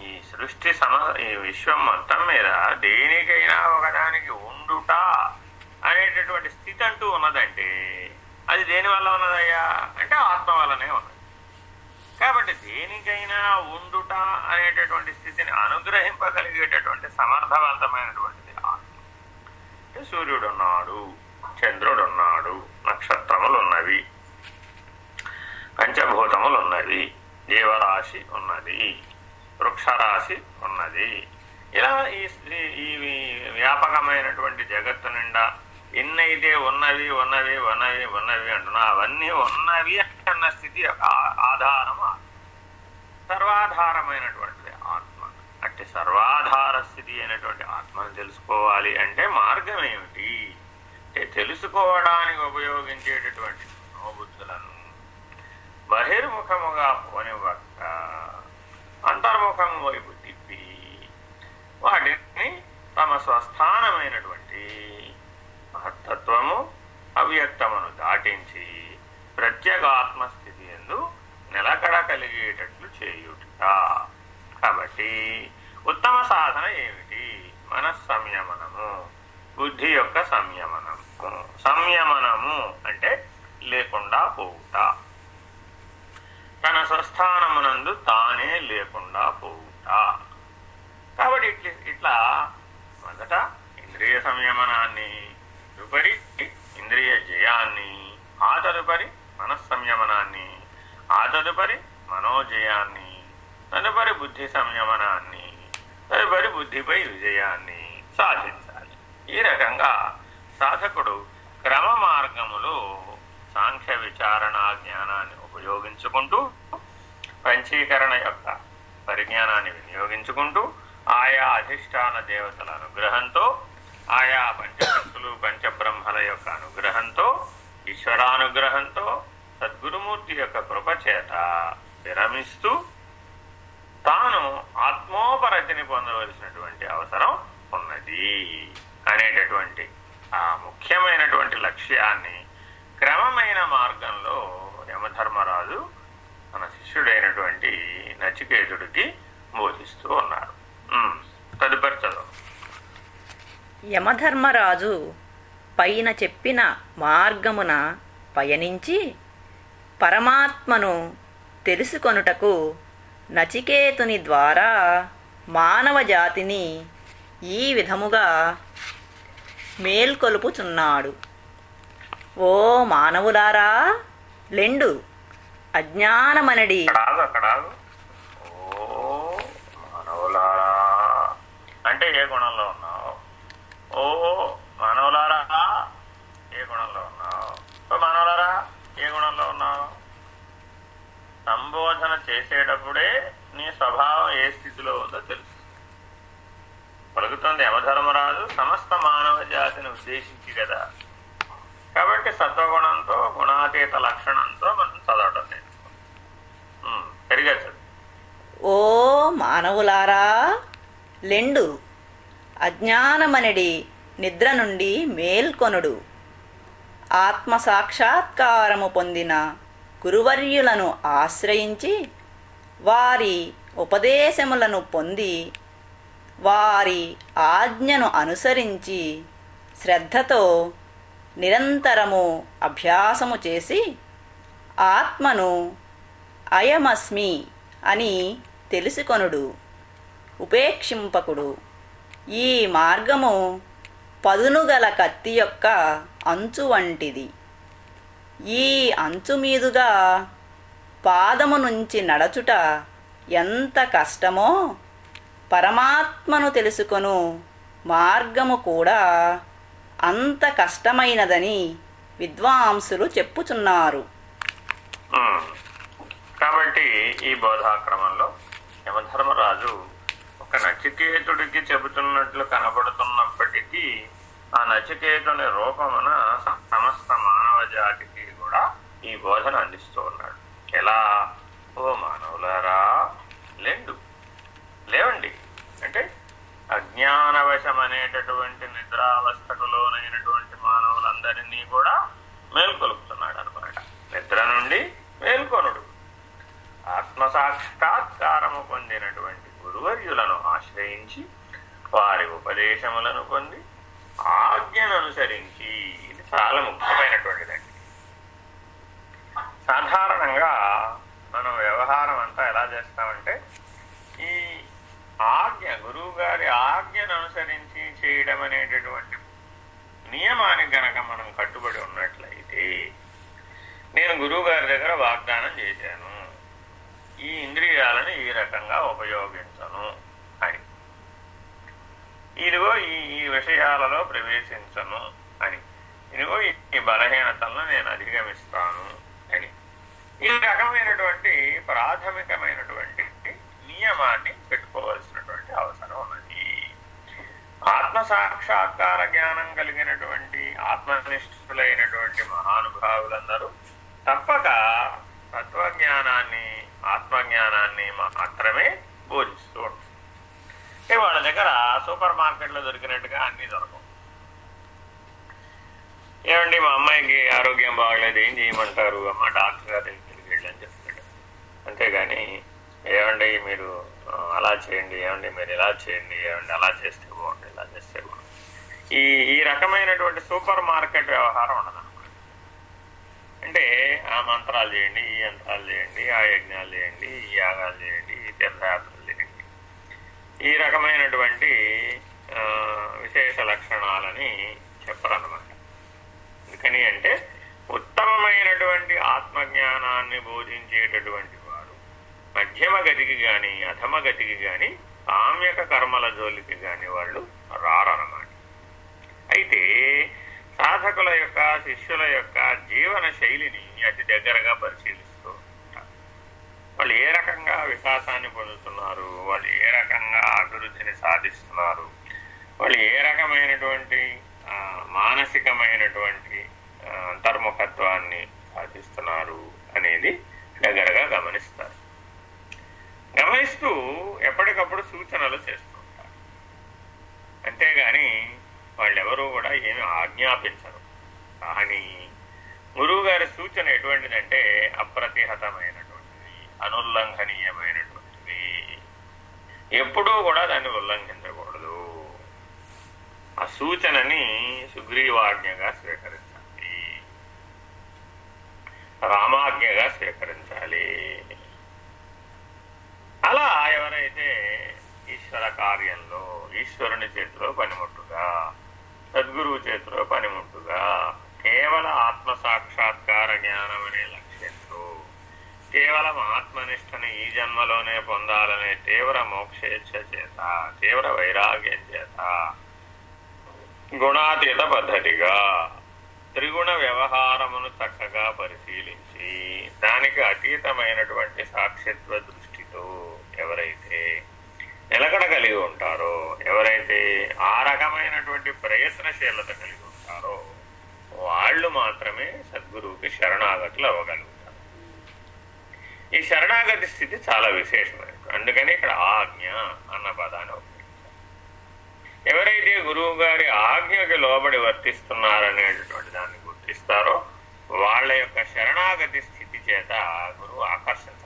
ఈ సృష్టి సమ ఈ విశ్వం మొత్తం మీద దేనికైనా ఒకదానికి ఉండుట అనేటటువంటి స్థితి అంటూ ఉన్నదంటే అది దేని వల్ల ఉన్నదయ్యా? అంటే ఆత్మ వల్లనే ఉన్నది. కాబట్టి దేనికైనా ఉండుట అనేటటువంటి స్థితిని అనుగ్రహింపగలిగేటటువంటి సమర్థవంతమైనటువంటిది ఆత్మ. సూర్యుడున్నాడు సూర్యుడు ఉన్నాడు చంద్రుడు నక్షత్రములు ఉన్నవి పంచభూతములు ఉన్నవి జీవరాశి ఉన్నది వృక్షరాశి ఉన్నది. ఇలా ఈ వ్యాపకమైనటువంటి జగత్తు నిండా ఎన్నైతే ఉన్నవి ఉన్నవి ఉన్నవి ఉన్నవి అంటున్నా అవన్నీ ఉన్నవి అన్న స్థితి ఆధారం సర్వాధారమైనటువంటిది ఆత్మ. అంటే సర్వాధార స్థితి అయినటువంటి ఆత్మను తెలుసుకోవాలి అంటే మార్గం ఏమిటి? అంటే తెలుసుకోవడానికి ఉపయోగించేటటువంటి మనోబుద్ధులను బహిర్ముఖముగా పోనివ్వక అంతర్ముఖము వైపు తిప్పి వాటిని తమ స్వస్థానమైనటువంటి మహత్తత్వము అవ్యక్తమును దాటించి ప్రత్యేగాత్మస్థితి ఎందు నిలకడ కలిగేటట్లు చేయుట. కాబట్టి ఉత్తమ సాధన ఏమిటి? మన సంయమనము బుద్ధి యొక్క సంయమనము. సంయమనము అంటే లేకుండా పోవుట. తన స్వస్థానమునందు తానే లేకుండా పోవుట. కాబట్టి ఇట్లా ఇట్లా మొదట ఇంద్రియ సంయమనాన్ని తదుపరి ఇంద్రియ జయాన్ని ఆ తదుపరి మనస్సంయమనాన్ని ఆ తదుపరి మనోజయాన్ని తదుపరి బుద్ధి సంయమనాన్ని తదుపరి బుద్ధిపై విజయాన్ని సాధించాలి. ఈ రకంగా సాధకుడు క్రమ మార్గములో సాంఖ్య విచారణ జ్ఞానాన్ని ఉపయోగించుకుంటూ పంచీకరణ యొక్క పరిజ్ఞానాన్ని వినియోగించుకుంటూ ఆయా అధిష్టాన దేవతల అనుగ్రహంతో ఆయా పంచశక్తులు పంచబ్రహ్మల యొక్క అనుగ్రహంతో ఈశ్వరానుగ్రహంతో సద్గురుమూర్తి యొక్క కృపచేత విరమిస్తూ తాను ఆత్మోపరతిని పొందవలసినటువంటి అవసరం ఉన్నది అనేటటువంటి ఆ ముఖ్యమైనటువంటి లక్ష్యాన్ని క్రమమైన మార్గంలో యమధర్మరాజు తన శిష్యుడైనటువంటి నచికేతుడికి బోధిస్తూ ఉన్నారు తదుపరి చదువు. యమధర్మరాజు పైన చెప్పిన మార్గమున పయనించి పరమాత్మను తెలుసుకొనుటకు నచికేతుని ద్వారా మానవ జాతిని ఈ విధముగా మేల్కొలుపుచున్నాడు. ఓ మానవులారా లెండు అజ్ఞానమనడి. అంటే ఏ గుణంలో ఆగు. ఓ మానవులారా ఏ గుణంలో ఉన్నావు? ఓ ఏ గుణంలో ఉన్నావు? సంబోధన చేసేటప్పుడే నీ స్వభావం ఏ స్థితిలో ఉందో తెలుసు. పలుకుతుంది యమధర్మరాజు సమస్త మానవ జాతిని ఉద్దేశించి కదా. కాబట్టి సత్వగుణంతో గుణాతీత లక్షణంతో మనం చదవటం నేర్చుకోం సరిగా చదువు ఓ మానవులారా లెండు. అజ్ఞానమనడి నిద్ర నుండి మేల్కొనుడు. ఆత్మసాక్షాత్కారము పొందిన గురువర్యులను ఆశ్రయించి వారి ఉపదేశములను పొంది వారి ఆజ్ఞను అనుసరించి శ్రద్ధతో నిరంతరము అభ్యాసము చేసి ఆత్మను అయమస్మి అని తెలుసుకొనుడు ఉపేక్షింపకుడు. ఈ మార్గము పదునుగల కత్తి యొక్క అంచు వంటిది. ఈ అంచు మీదుగా పాదము నుంచి నడచుట ఎంత కష్టమో పరమాత్మను తెలుసుకొను. మార్గము కూడా అంత కష్టమైనదని విద్వాంసులు చెప్పుచున్నారు. కాబట్టి ఈ బోధాక్రమంలో యమధర్మరాజు నచికేతుడికి చెబుతున్నట్లు కనబడుతున్నప్పటికీ ఆ నచికేతుని రూపమున సమస్త మానవ జాతికి కూడా ఈ బోధన అందిస్తూ ఉన్నాడు. ఎలా? ఓ మానవులారా లేండు. లేవండి. అంటే అజ్ఞానవశం అనేటటువంటి నిద్రావస్థకు లోనైనటువంటి మానవులందరినీ కూడా మేల్కొలుపుతున్నాడు అనమాట నిద్ర నుండి మేల్కొనుడు. ఆత్మసాక్షాత్కారము పొందినటువంటి గురువర్యులను ఆశ్రయించి వారి ఉపదేశములను పొంది ఆజ్ఞను అనుసరించి ఇది చాలా ముఖ్యమైనటువంటిదండి. సాధారణంగా మనం వ్యవహారం అంతా ఎలా చేస్తామంటే ఈ ఆజ్ఞ గురువు గారి ఆజ్ఞను అనుసరించి చేయడం అనేటటువంటి నియమానికి గనక మనం కట్టుబడి ఉన్నట్లయితే నేను గురువు గారి దగ్గర వాగ్దానం చేశాను. ఈ ఇంద్రియాలను ఈ రకంగా ఉపయోగించను అని. ఇదిగో ఈ ఈ విషయాలలో ప్రవేశించను అని. ఇదిగో ఈ- బలహీనతలను నేను అధిగమిస్తాను అని. ఈ రకమైనటువంటి ప్రాథమికమైనటువంటి నియమాన్ని పెట్టుకోవాల్సినటువంటి అవసరం ఉన్నది. ఆత్మ సాక్షాత్కార జ్ఞానం కలిగినటువంటి ఆత్మనిష్ఠులైనటువంటి మహానుభావులందరూ తప్పక తత్వజ్ఞానాన్ని ఆత్మజ్ఞానాన్ని మాత్రమే బోధిస్తూ ఉంటుంది వాళ్ళ దగ్గర సూపర్ మార్కెట్లో దొరికినట్టుగా అన్ని దొరకవు. ఏమండి మా అమ్మాయికి ఆరోగ్యం బాగలేదు ఏం చేయమంటారు? అమ్మ డాక్టర్ గారి దగ్గరికి వెళ్ళని చెప్తాడు. అంతేగాని ఏమండి మీరు అలా చేయండి ఏమండి మీరు ఇలా చేయండి ఏమండి అలా చేస్తే బాగుంటుంది ఇలా చేస్తే బాగుంటుంది ఈ ఈ రకమైనటువంటి సూపర్ మార్కెట్ వ్యవహారం ఉండదు. ఆ మంత్రాలు చేయండి ఈ యంత్రాలు చేయండి ఆ యజ్ఞాలు చేయండి ఈ యాగాలు చేయండి ఈ తీర్థయాత్రలు చేయండి. ఈ రకమైనటువంటి ఆ, విశేష లక్షణాలని చెప్పరన్నమాట. ఎందుకని అంటే ఉత్తమమైనటువంటి ఆత్మజ్ఞానాన్ని బోధించేటటువంటి వారు మధ్యమ గతికి కానీ అధమ గతికి కానీ కామ్యక కర్మల జోలికి కానీ వాళ్ళు రారన్నమాట. అయితే సాధకుల యొక్క శిష్యుల యొక్క జీవన శైలిని అతి దగ్గరగా పరిశీలిస్తూ ఉంటారు. వాళ్ళు ఏ రకంగా వికాసాన్ని పొందుతున్నారు? వాళ్ళు ఏ రకంగా అభివృద్ధిని సాధిస్తున్నారు? వాళ్ళు ఏ రకమైనటువంటి మానసికమైనటువంటి ఆ, అంతర్ముఖత్వాన్ని సాధిస్తున్నారు అనేది దగ్గరగా గమనిస్తారు. గమనిస్తూ ఎప్పటికప్పుడు సూచనలు చేస్తూ ఉంటారు. అంతేగాని వాళ్ళెవరూ కూడా ఏమి ఆజ్ఞాపించరు. కానీ గురువు గారి సూచన ఎటువంటిదంటే అప్రతిహతమైనటువంటిది అనుల్లంఘనీయమైనటువంటిది. ఎప్పుడూ కూడా దాన్ని ఉల్లంఘించకూడదు. ఆ సూచనని సుగ్రీవాజ్ఞగా స్వీకరించాలి. రామాజ్ఞగా స్వీకరించాలి. అలా ఎవరైతే ఈశ్వర కార్యంలో ఈశ్వరుని చేతిలో పనిముట్టుగా సద్గురువు చేతిలో పనిముట్టుగా కేవల ఆత్మ సాక్షాత్కార జ్ఞానం అనే లక్ష్యంతో కేవలం ఆత్మనిష్టని ఈ జన్మలోనే పొందాలనే తీవ్ర మోక్షేచ్ఛ చేత తీవ్ర వైరాగ్యం చేత గుణాతీత పద్ధతిగా త్రిగుణ వ్యవహారమును చక్కగా పరిశీలించి దానికి అతీతమైనటువంటి సాక్షిత్వ దృష్టితో ఎవరైతే నిలకడ కలిగి ఉంటారో ఎవరైతే ఆ రకమైనటువంటి ప్రయత్నశీలత కలిగి ఉంటారో వాళ్ళు మాత్రమే సద్గురువుకి శరణాగతులు అవ్వగలుగుతారు. ఈ శరణాగతి స్థితి చాలా విశేషమైనది. అందుకని ఇక్కడ ఆజ్ఞ అన్న పదాన్ని ఉపయోగించారు. ఎవరైతే గురువు గారి ఆజ్ఞకి లోబడి వర్తిస్తున్నారనేటటువంటి దాన్ని గుర్తిస్తారో వాళ్ళ యొక్క శరణాగతి స్థితి చేత గురువు ఆకర్షించారు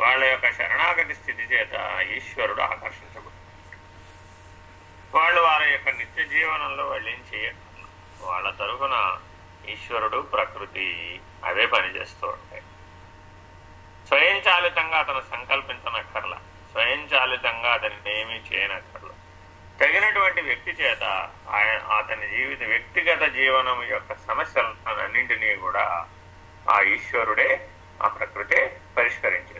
వాళ్ళ యొక్క శరణాగతి స్థితి చేత ఈశ్వరుడు ఆకర్షించబడుతూ వాళ్ళు వారి యొక్క నిత్య జీవనంలో వాళ్ళు ఏం చేయకుండా వాళ్ళ తరఫున ఈశ్వరుడు ప్రకృతి అవే పనిచేస్తూ ఉంటాయి. స్వయంచాలితంగా అతను సంకల్పించనక్కర్లా. స్వయంచాలితంగా అతన్ని ఏమీ చేయనక్కర్లా. తగినటువంటి వ్యక్తి చేత ఆయన అతని జీవిత వ్యక్తిగత జీవనం యొక్క సమస్యలన్నింటినీ కూడా ఆ ఈశ్వరుడే ఆ ప్రకృతే పరిష్కరించారు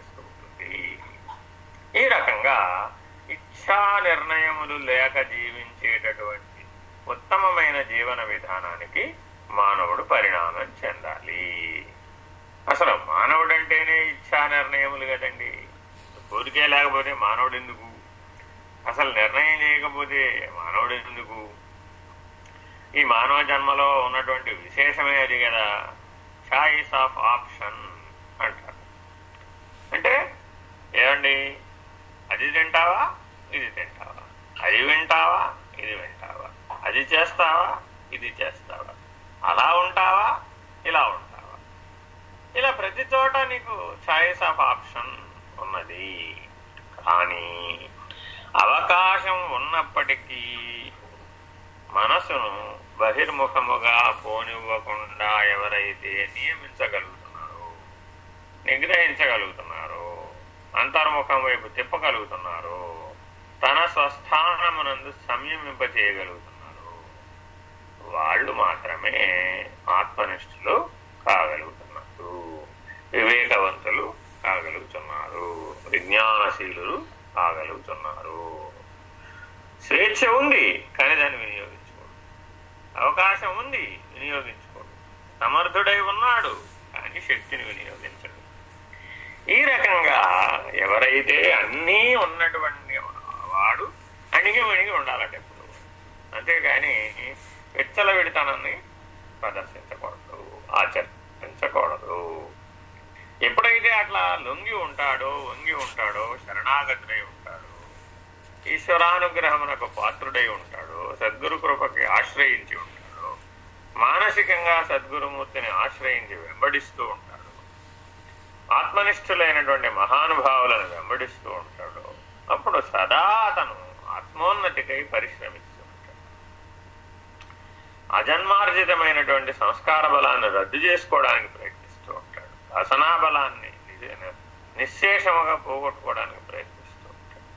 ఈ రకంగా ఇచ్ఛా నిర్ణయములు లేక జీవించేటటువంటి ఉత్తమమైన జీవన విధానానికి మానవుడు పరిణామం చెందాలి. అసలు మానవుడు అంటేనే ఇచ్ఛా నిర్ణయములు కదండి. కోరికే లేకపోతే మానవుడు ఎందుకు అసలు నిర్ణయం చేయకపోతే మానవుడు ఎందుకు ఈ మానవ జన్మలో ఉన్నటువంటి విశేషమే అది కదా. చాయిస్ ఆఫ్ ఆప్షన్ అంటారు. అంటే ఏమండి? అది తింటావా? ఇది తింటావా? అది వింటావా? ఇది వింటావా? అది చేస్తావా? ఇది చేస్తావా? అలా ఉంటావా? ఇలా ఉంటావా? ఇలా ప్రతి చోట నీకు చాయిస్ ఆఫ్ ఆప్షన్ ఉన్నది. కానీ అవకాశం ఉన్నప్పటికీ మనసును బహిర్ముఖముగా పోనివ్వకుండా ఎవరైతే నియమించగలుగుతున్నారో నిగ్రహించగలుగుతున్నారో అంతర్ముఖం వైపు తిప్పగలుగుతున్నారు. తన స్వస్థానమునందు సంయమింప చేయగలుగుతున్నారు వాళ్ళు మాత్రమే ఆత్మనిష్ఠులు కాగలుగుతున్నారు వివేకవంతులు కాగలుగుతున్నారు. విజ్ఞానశీలు కాగలుగుతున్నారు. స్వేచ్ఛ ఉంది కానీ దాన్ని వినియోగించుకోడు అవకాశం ఉంది వినియోగించుకోడు సమర్థుడై ఉన్నాడు కానీ శక్తిని వినియోగించు ఈ రకంగా ఎవరైతే అన్నీ ఉన్నటువంటి వాడు అణిగి మణిగి ఉండాలట ఎప్పుడు? అంతేగాని వెచ్చల విడితనాన్ని ప్రదర్శించకూడదు ఆచరించకూడదు. ఎప్పుడైతే అట్లా లొంగి ఉంటాడో వంగి ఉంటాడో శరణాగతుడై ఉంటాడో ఈశ్వరానుగ్రహమునకు పాత్రుడై ఉంటాడో సద్గురు కృపకి ఆశ్రయించి ఉంటాడో మానసికంగా సద్గురుమూర్తిని ఆశ్రయించి వెంబడిస్తూ ఉంటాడు ఆత్మనిష్ఠులైనటువంటి మహానుభావులను వెంబడిస్తూ ఉంటాడు. అప్పుడు సదా అతను ఆత్మోన్నతికై పరిశ్రమిస్తూ ఉంటాడు. అజన్మార్జితమైనటువంటి సంస్కార బలాన్ని రద్దు చేసుకోవడానికి ప్రయత్నిస్తూ ఉంటాడు. అసనా బలాన్ని నిశ్శేషముగా పోగొట్టుకోవడానికి ప్రయత్నిస్తూ ఉంటాడు.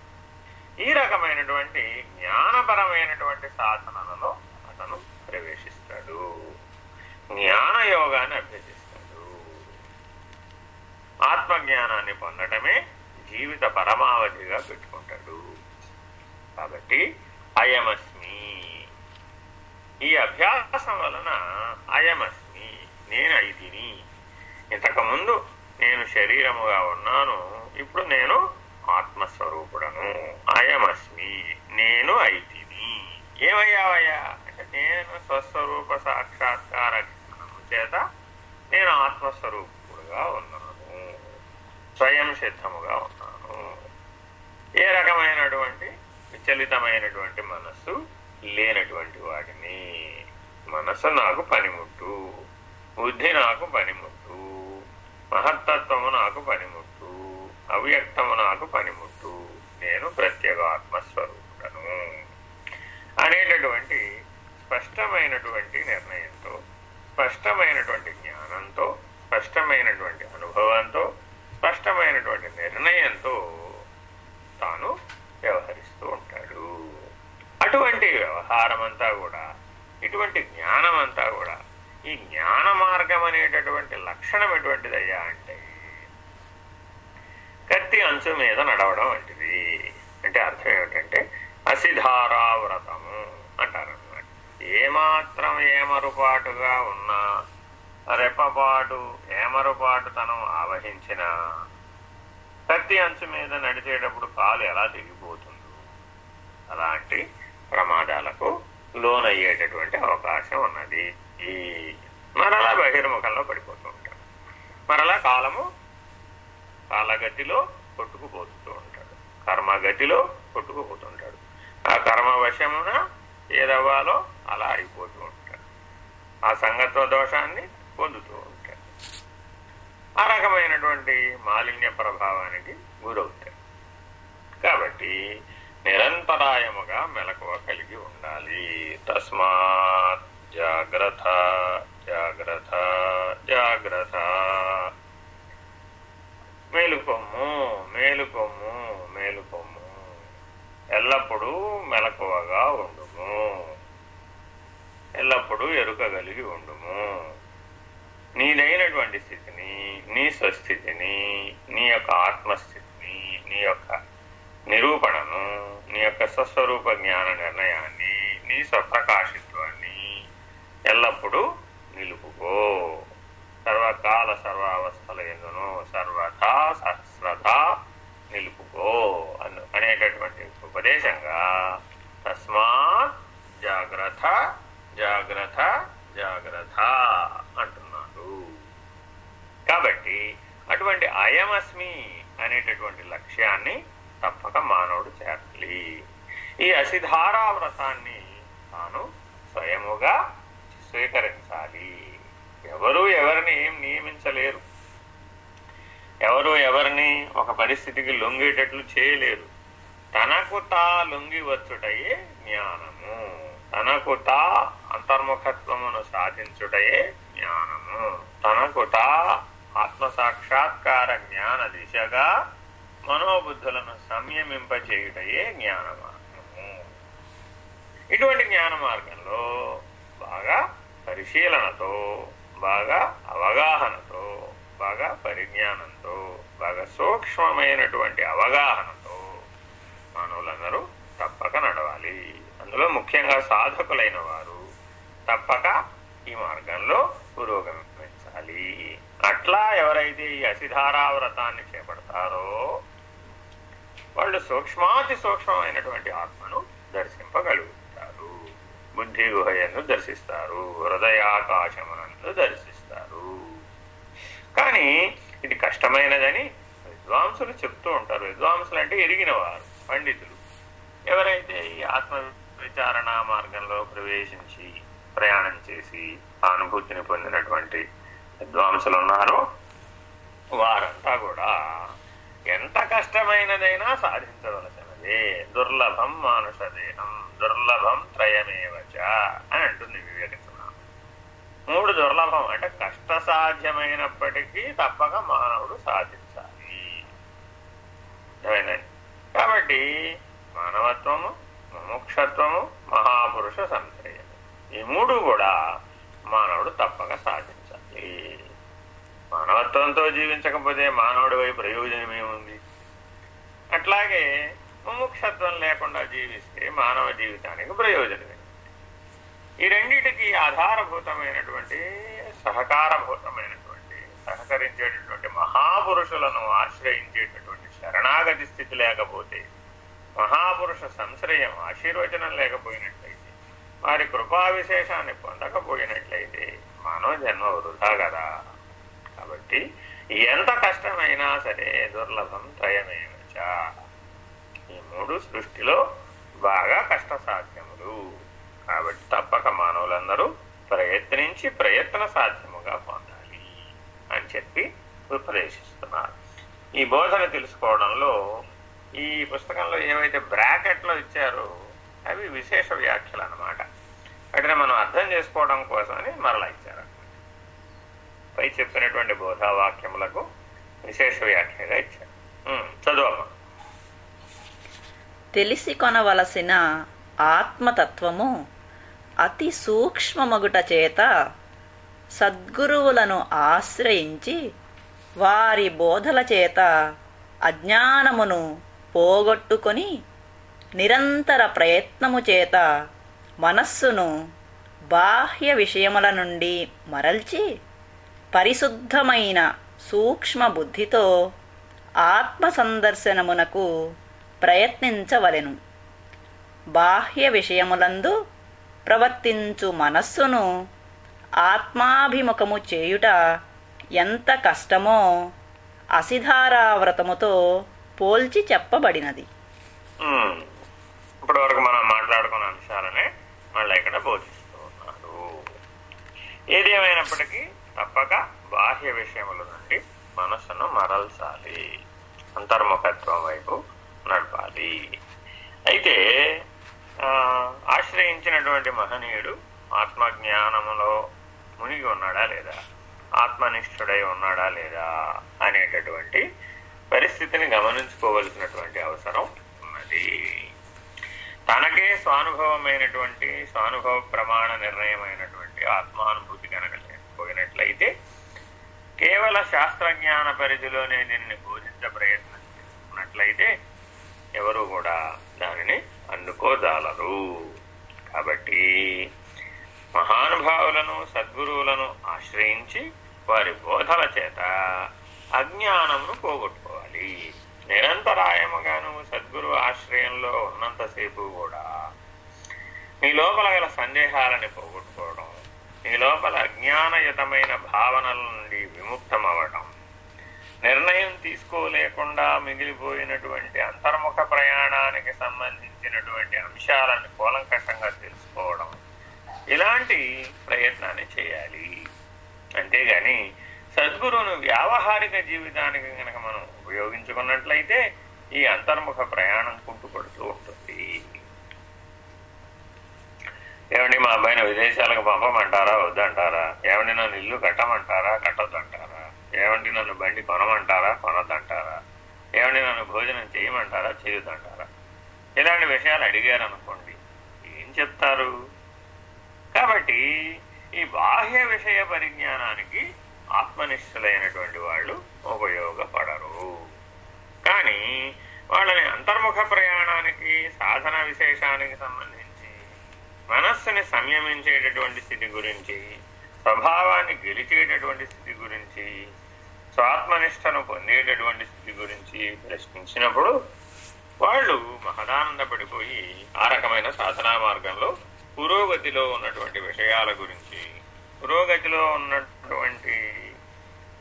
ఈ రకమైనటువంటి జ్ఞానపరమైనటువంటి సాధనలలో అతను ప్రవేశిస్తాడు. జ్ఞాన యోగాన్ని అభ్యసిస్తాడు ఆత్మజ్ఞానాన్ని పొందటమే జీవిత పరమావధిగా పెట్టుకుంటాడు. కాబట్టి అయమస్మి. ఈ అభ్యాసం వలన అయమస్మి నేను ఐతిని ఇంతకుముందు నేను శరీరముగా ఉన్నాను ఇప్పుడు నేను ఆత్మస్వరూపుడను. అయమస్మి నేను ఐతిని ఏమయ్యావయ్యా? అంటే నేను స్వస్వరూప సాక్షాత్కార చేత నేను ఆత్మస్వరూపుడుగా ఉన్నాను. స్వయం సిద్ధముగా ఉన్నాను. ఏ రకమైనటువంటి విచలితమైనటువంటి మనస్సు లేనటువంటి వాడిని మనస్సు నాకు పనిముట్టు బుద్ధి నాకు పనిముట్టు మహత్తత్వము నాకు పనిముట్టు అవ్యక్తము నాకు పనిముట్టు నేను ప్రత్యేగాత్మస్వరూపుడను అనేటటువంటి స్పష్టమైనటువంటి నిర్ణయంతో స్పష్టమైనటువంటి జ్ఞానంతో స్పష్టమైనటువంటి అనుభవంతో స్పష్టమైనటువంటి నిర్ణయంతో తాను వ్యవహరిస్తూ ఉంటాడు. అటువంటి వ్యవహారం అంతా కూడా ఇటువంటి జ్ఞానం అంతా కూడా ఈ జ్ఞాన మార్గం అనేటటువంటి లక్షణం ఎటువంటిదయ్యా అంటే కత్తి అంచు మీద నడవడం వంటిది. అంటే అర్థం ఏమిటంటే అసిధారావ్రతము అంటారన్నమాట. ఏ ఏమాత్రం ఏమరుపాటుగా ఉన్నా రెప్పపాటు ఏమరపాటు తనం ఆవహించిన కత్తి అంచు మీద నడిచేటప్పుడు కాలు ఎలా తిరిగిపోతుందో అలాంటి ప్రమాదాలకు లోనయ్యేటటువంటి అవకాశం ఉన్నది. ఈ మరలా బహిర్ముఖంలో పడిపోతూ ఉంటాడు. మరలా కాలము కాలగతిలో కొట్టుకుపోతూ ఉంటాడు. కర్మగతిలో కొట్టుకుపోతుంటాడు ఆ కర్మ వశమున ఏదవ్వాలో అలా అయిపోతూ ఉంటాడు. ఆ సంగత్వ దోషాన్ని పొందుతూ ఉంటాడు ఆ రకమైనటువంటి మాలిన్య ప్రభావానికి గురవుతాడు కాబట్టి నిరంతరాయముగా మెలకువ కలిగి ఉండాలి. తస్మాత్ జాగ్రత్త జాగ్రత్త జాగ్రత్త. మేలుకొమ్ము మేలుకొమ్ము మేలుకొమ్ము ఎల్లప్పుడూ మెలకువగా ఉండుము. ఎల్లప్పుడూ ఎరుకగలిగి ఉండుము. నీదైనటువంటి స్థితిని నీ స్వస్థితిని నీ యొక్క ఆత్మస్థితిని నీ యొక్క నిరూపణను నీ యొక్క స్వస్వరూప జ్ఞాన నిర్ణయాన్ని నీ స్వప్రకాశిత్వాన్ని ఎల్లప్పుడూ నిలుపుకో. సర్వకాల సర్వావస్థల ఎందును సర్వథా సహస్రథా నిలుపుకో అను అనేటటువంటి ఉపదేశంగా తస్మాత్ జాగ్రత్త జాగ్రత్త జాగ్రత్త అంటున్నారు కాబట్టి అటువంటి అయమస్మి అనేటటువంటి లక్ష్యాన్ని తప్పక మానవుడు చేరాలి ఈ అసిధారా వ్రతాన్ని తాను స్వయముగా స్వీకరించాలి. ఎవరు ఎవరిని ఏం నియమించలేరు. ఎవరు ఎవరిని ఒక పరిస్థితికి లొంగేటట్లు చేయలేరు. తనకు తా లొంగి వచ్చుటయే జ్ఞానము. తనకు తా అంతర్ముఖత్వమును సాధించుటయే జ్ఞానము. తనకు తా ఆత్మసాక్షాత్కార జ్ఞాన దిశగా మనోబుద్ధులను సంయమింపచేయుటయే జ్ఞాన మార్గము ఇటువంటి జ్ఞాన మార్గంలో బాగా పరిశీలనతో బాగా అవగాహనతో బాగా పరిజ్ఞానంతో బాగా సూక్ష్మమైనటువంటి అవగాహనతో మానవులందరూ తప్పక నడవాలి. అందులో ముఖ్యంగా సాధకులైన వారు తప్పక ఈ మార్గంలో పురోగమి అట్లా ఎవరైతే ఈ అసిధారా వ్రతాన్ని చేపడతారో వాళ్ళు సూక్ష్మాతి సూక్ష్మమైనటువంటి ఆత్మను దర్శింపగలుగుతారు. బుద్ధి గుహయను దర్శిస్తారు హృదయాకాశమునందు దర్శిస్తారు. కానీ ఇది కష్టమైనదని విద్వాంసులు చెప్తూ ఉంటారు. విద్వాంసులు అంటే ఎరిగిన వారు పండితులు. ఎవరైతే ఈ ఆత్మ విచారణ మార్గంలో ప్రవేశించి ప్రయాణం చేసి అనుభూతిని పొందినటువంటి విద్వాంసులు ఉన్నారో. వారంతా కూడా ఎంత కష్టమైనదైనా సాధించవలసినది. దుర్లభం మానుషదేహం దుర్లభం త్రయమేవచ అని అంటుంది వివేకచన మూడు దుర్లభం అంటే కష్ట సాధ్యమైనప్పటికీ తప్పక మానవుడు సాధించాలి. కాబట్టి మానవత్వము ముముక్షత్వము మహాపురుష సంశయము ఈ మూడు కూడా మానవుడు తప్పక సాధించాలి. మానవత్వంతో జీవించకపోతే మానవుడి వైపు ప్రయోజనం ఏముంది? అట్లాగే ముముక్షత్వం లేకుండా జీవిస్తే మానవ జీవితానికి ప్రయోజనమే. ఈ రెండిటికి ఆధారభూతమైనటువంటి సహకారభూతమైనటువంటి సహకరించేటటువంటి మహాపురుషులను ఆశ్రయించేటటువంటి శరణాగతి స్థితి లేకపోతే మహాపురుష సంశ్రయం ఆశీర్వచనం లేకపోయినట్లయితే వారి కృపా విశేషాన్ని పొందకపోయినట్లయితే మానవ జన్మ వృధా కదా. కాబట్టి ఎంత కష్టమైనా సరే దుర్లభం త్రయమేవచ. ఈ మూడు సృష్టిలో బాగా కష్టసాధ్యములు. కాబట్టి తప్పక మానవులందరూ ప్రయత్నించి ప్రయత్న సాధ్యముగా పొందాలి అని చెప్పి ఉపదేశిస్తున్నారు. ఈ బోధన తెలుసుకోవడంలో ఈ పుస్తకంలో ఏవైతే బ్రాకెట్లో ఇచ్చారో అవి విశేష వ్యాఖ్యలు అన్నమాట. వాటిని మనం అర్థం చేసుకోవడం కోసమని మరలా ఇచ్చారు. పై చెప్పినటువంటి బోధావాక్యములకు విశేష వ్యాఖ్యగా ఇచ్చారు. చదువు తెలిసి కొనవలసిన ఆత్మతత్వము అతి సూక్ష్మమగుట చేత సద్గురువులను ఆశ్రయించి వారి బోధల చేత అజ్ఞానమును పోగొట్టుకొని నిరంతర ప్రయత్నము చేత మనస్సును బాహ్య విషయముల నుండి మరల్చి పరిశుద్ధమైన సూక్ష్మ బుద్ధితో ఆత్మ సందర్శనమునకు ప్రయత్నించవలెను. బాహ్య విషయములందు ప్రవర్తించు మనస్సును ఆత్మాభిముఖము చేయుట ఎంత కష్టమో అసిధారావ్రతముతో పోల్చి చెప్పబడినది. ఇప్పటివరకు మనం మాట్లాడుకున్న మళ్ళీ ఇక్కడ బోధిస్తూ ఉన్నారు ఏదేమైనప్పటికీ తప్పక బాహ్య విషయముల నుండి మనస్సును మరల్చాలి. అంతర్ముఖత్వం వైపు నడపాలి. అయితే ఆశ్రయించినటువంటి మహనీయుడు ఆత్మజ్ఞానములో మునిగి ఉన్నాడా లేదా? ఆత్మనిష్ఠుడై ఉన్నాడా లేదా అనేటటువంటి పరిస్థితిని గమనించుకోవలసినటువంటి అవసరం ఉన్నది. తనకే స్వానుభవమైనటువంటి స్వానుభవ ప్రమాణ నిర్ణయమైనటువంటి ఆత్మానుభూతి కనుక లేకపోయినట్లయితే కేవల శాస్త్రజ్ఞాన పరిధిలోనే దీన్ని బోధించ ప్రయత్నం చేసుకున్నట్లయితే ఎవరు కూడా దానిని అందుకోజాలరు కాబట్టి మహానుభావులను సద్గురువులను ఆశ్రయించి వారి బోధల చేత అజ్ఞానమును పోగొట్టుకోవాలి. నిరంతరాయముగా నువ్వు సద్గురు ఆశ్రయంలో ఉన్నంతసేపు కూడా నీ లోపల గల సందేహాలని పోగొట్టుకోవడం నీ లోపల అజ్ఞానయుతమైన భావనల నుండి విముక్తమవడం నిర్ణయం తీసుకోలేకుండా మిగిలిపోయినటువంటి అంతర్ముఖ ప్రయాణానికి సంబంధించినటువంటి అంశాలను కూలంకషంగా తెలుసుకోవడం ఇలాంటి ప్రయత్నాన్ని చేయాలి. అంతేగాని సద్గురువును వ్యావహారిక జీవితానికి కనుక మనం ఉపయోగించుకున్నట్లయితే ఈ అంతర్ముఖ ప్రయాణం కుంటుపడుతూ ఉంటుంది. ఏమండి మా అబ్బాయిని విదేశాలకు పంపమంటారా వద్దంటారా? ఏమండి నన్ను ఇల్లు కట్టమంటారా కట్టొద్దంటారా? ఏమండి నన్ను బండి కొనమంటారా కొనొద్దంటారా? ఏమండి నన్ను భోజనం చేయమంటారా చేయొద్దంటారా? ఇలాంటి విషయాలు అడిగారు అనుకోండి ఏం చెప్తారు? కాబట్టి ఈ బాహ్య విషయ పరిజ్ఞానానికి ఆత్మనిష్ఠులైనటువంటి వాళ్ళు ఉపయోగపడరు. కానీ వాళ్ళని అంతర్ముఖ ప్రయాణానికి సాధన విశేషానికి సంబంధించి మనస్సుని సంయమించేటటువంటి స్థితి గురించి స్వభావాన్ని గెలిచేటటువంటి స్థితి గురించి స్వాత్మనిష్టను పొందేటటువంటి స్థితి గురించి ప్రశ్నించినప్పుడు వాళ్ళు మహదానందపడిపోయి ఆ రకమైన సాధనా మార్గంలో పురోగతిలో ఉన్నటువంటి విషయాల గురించి పురోగతిలో ఉన్నటువంటి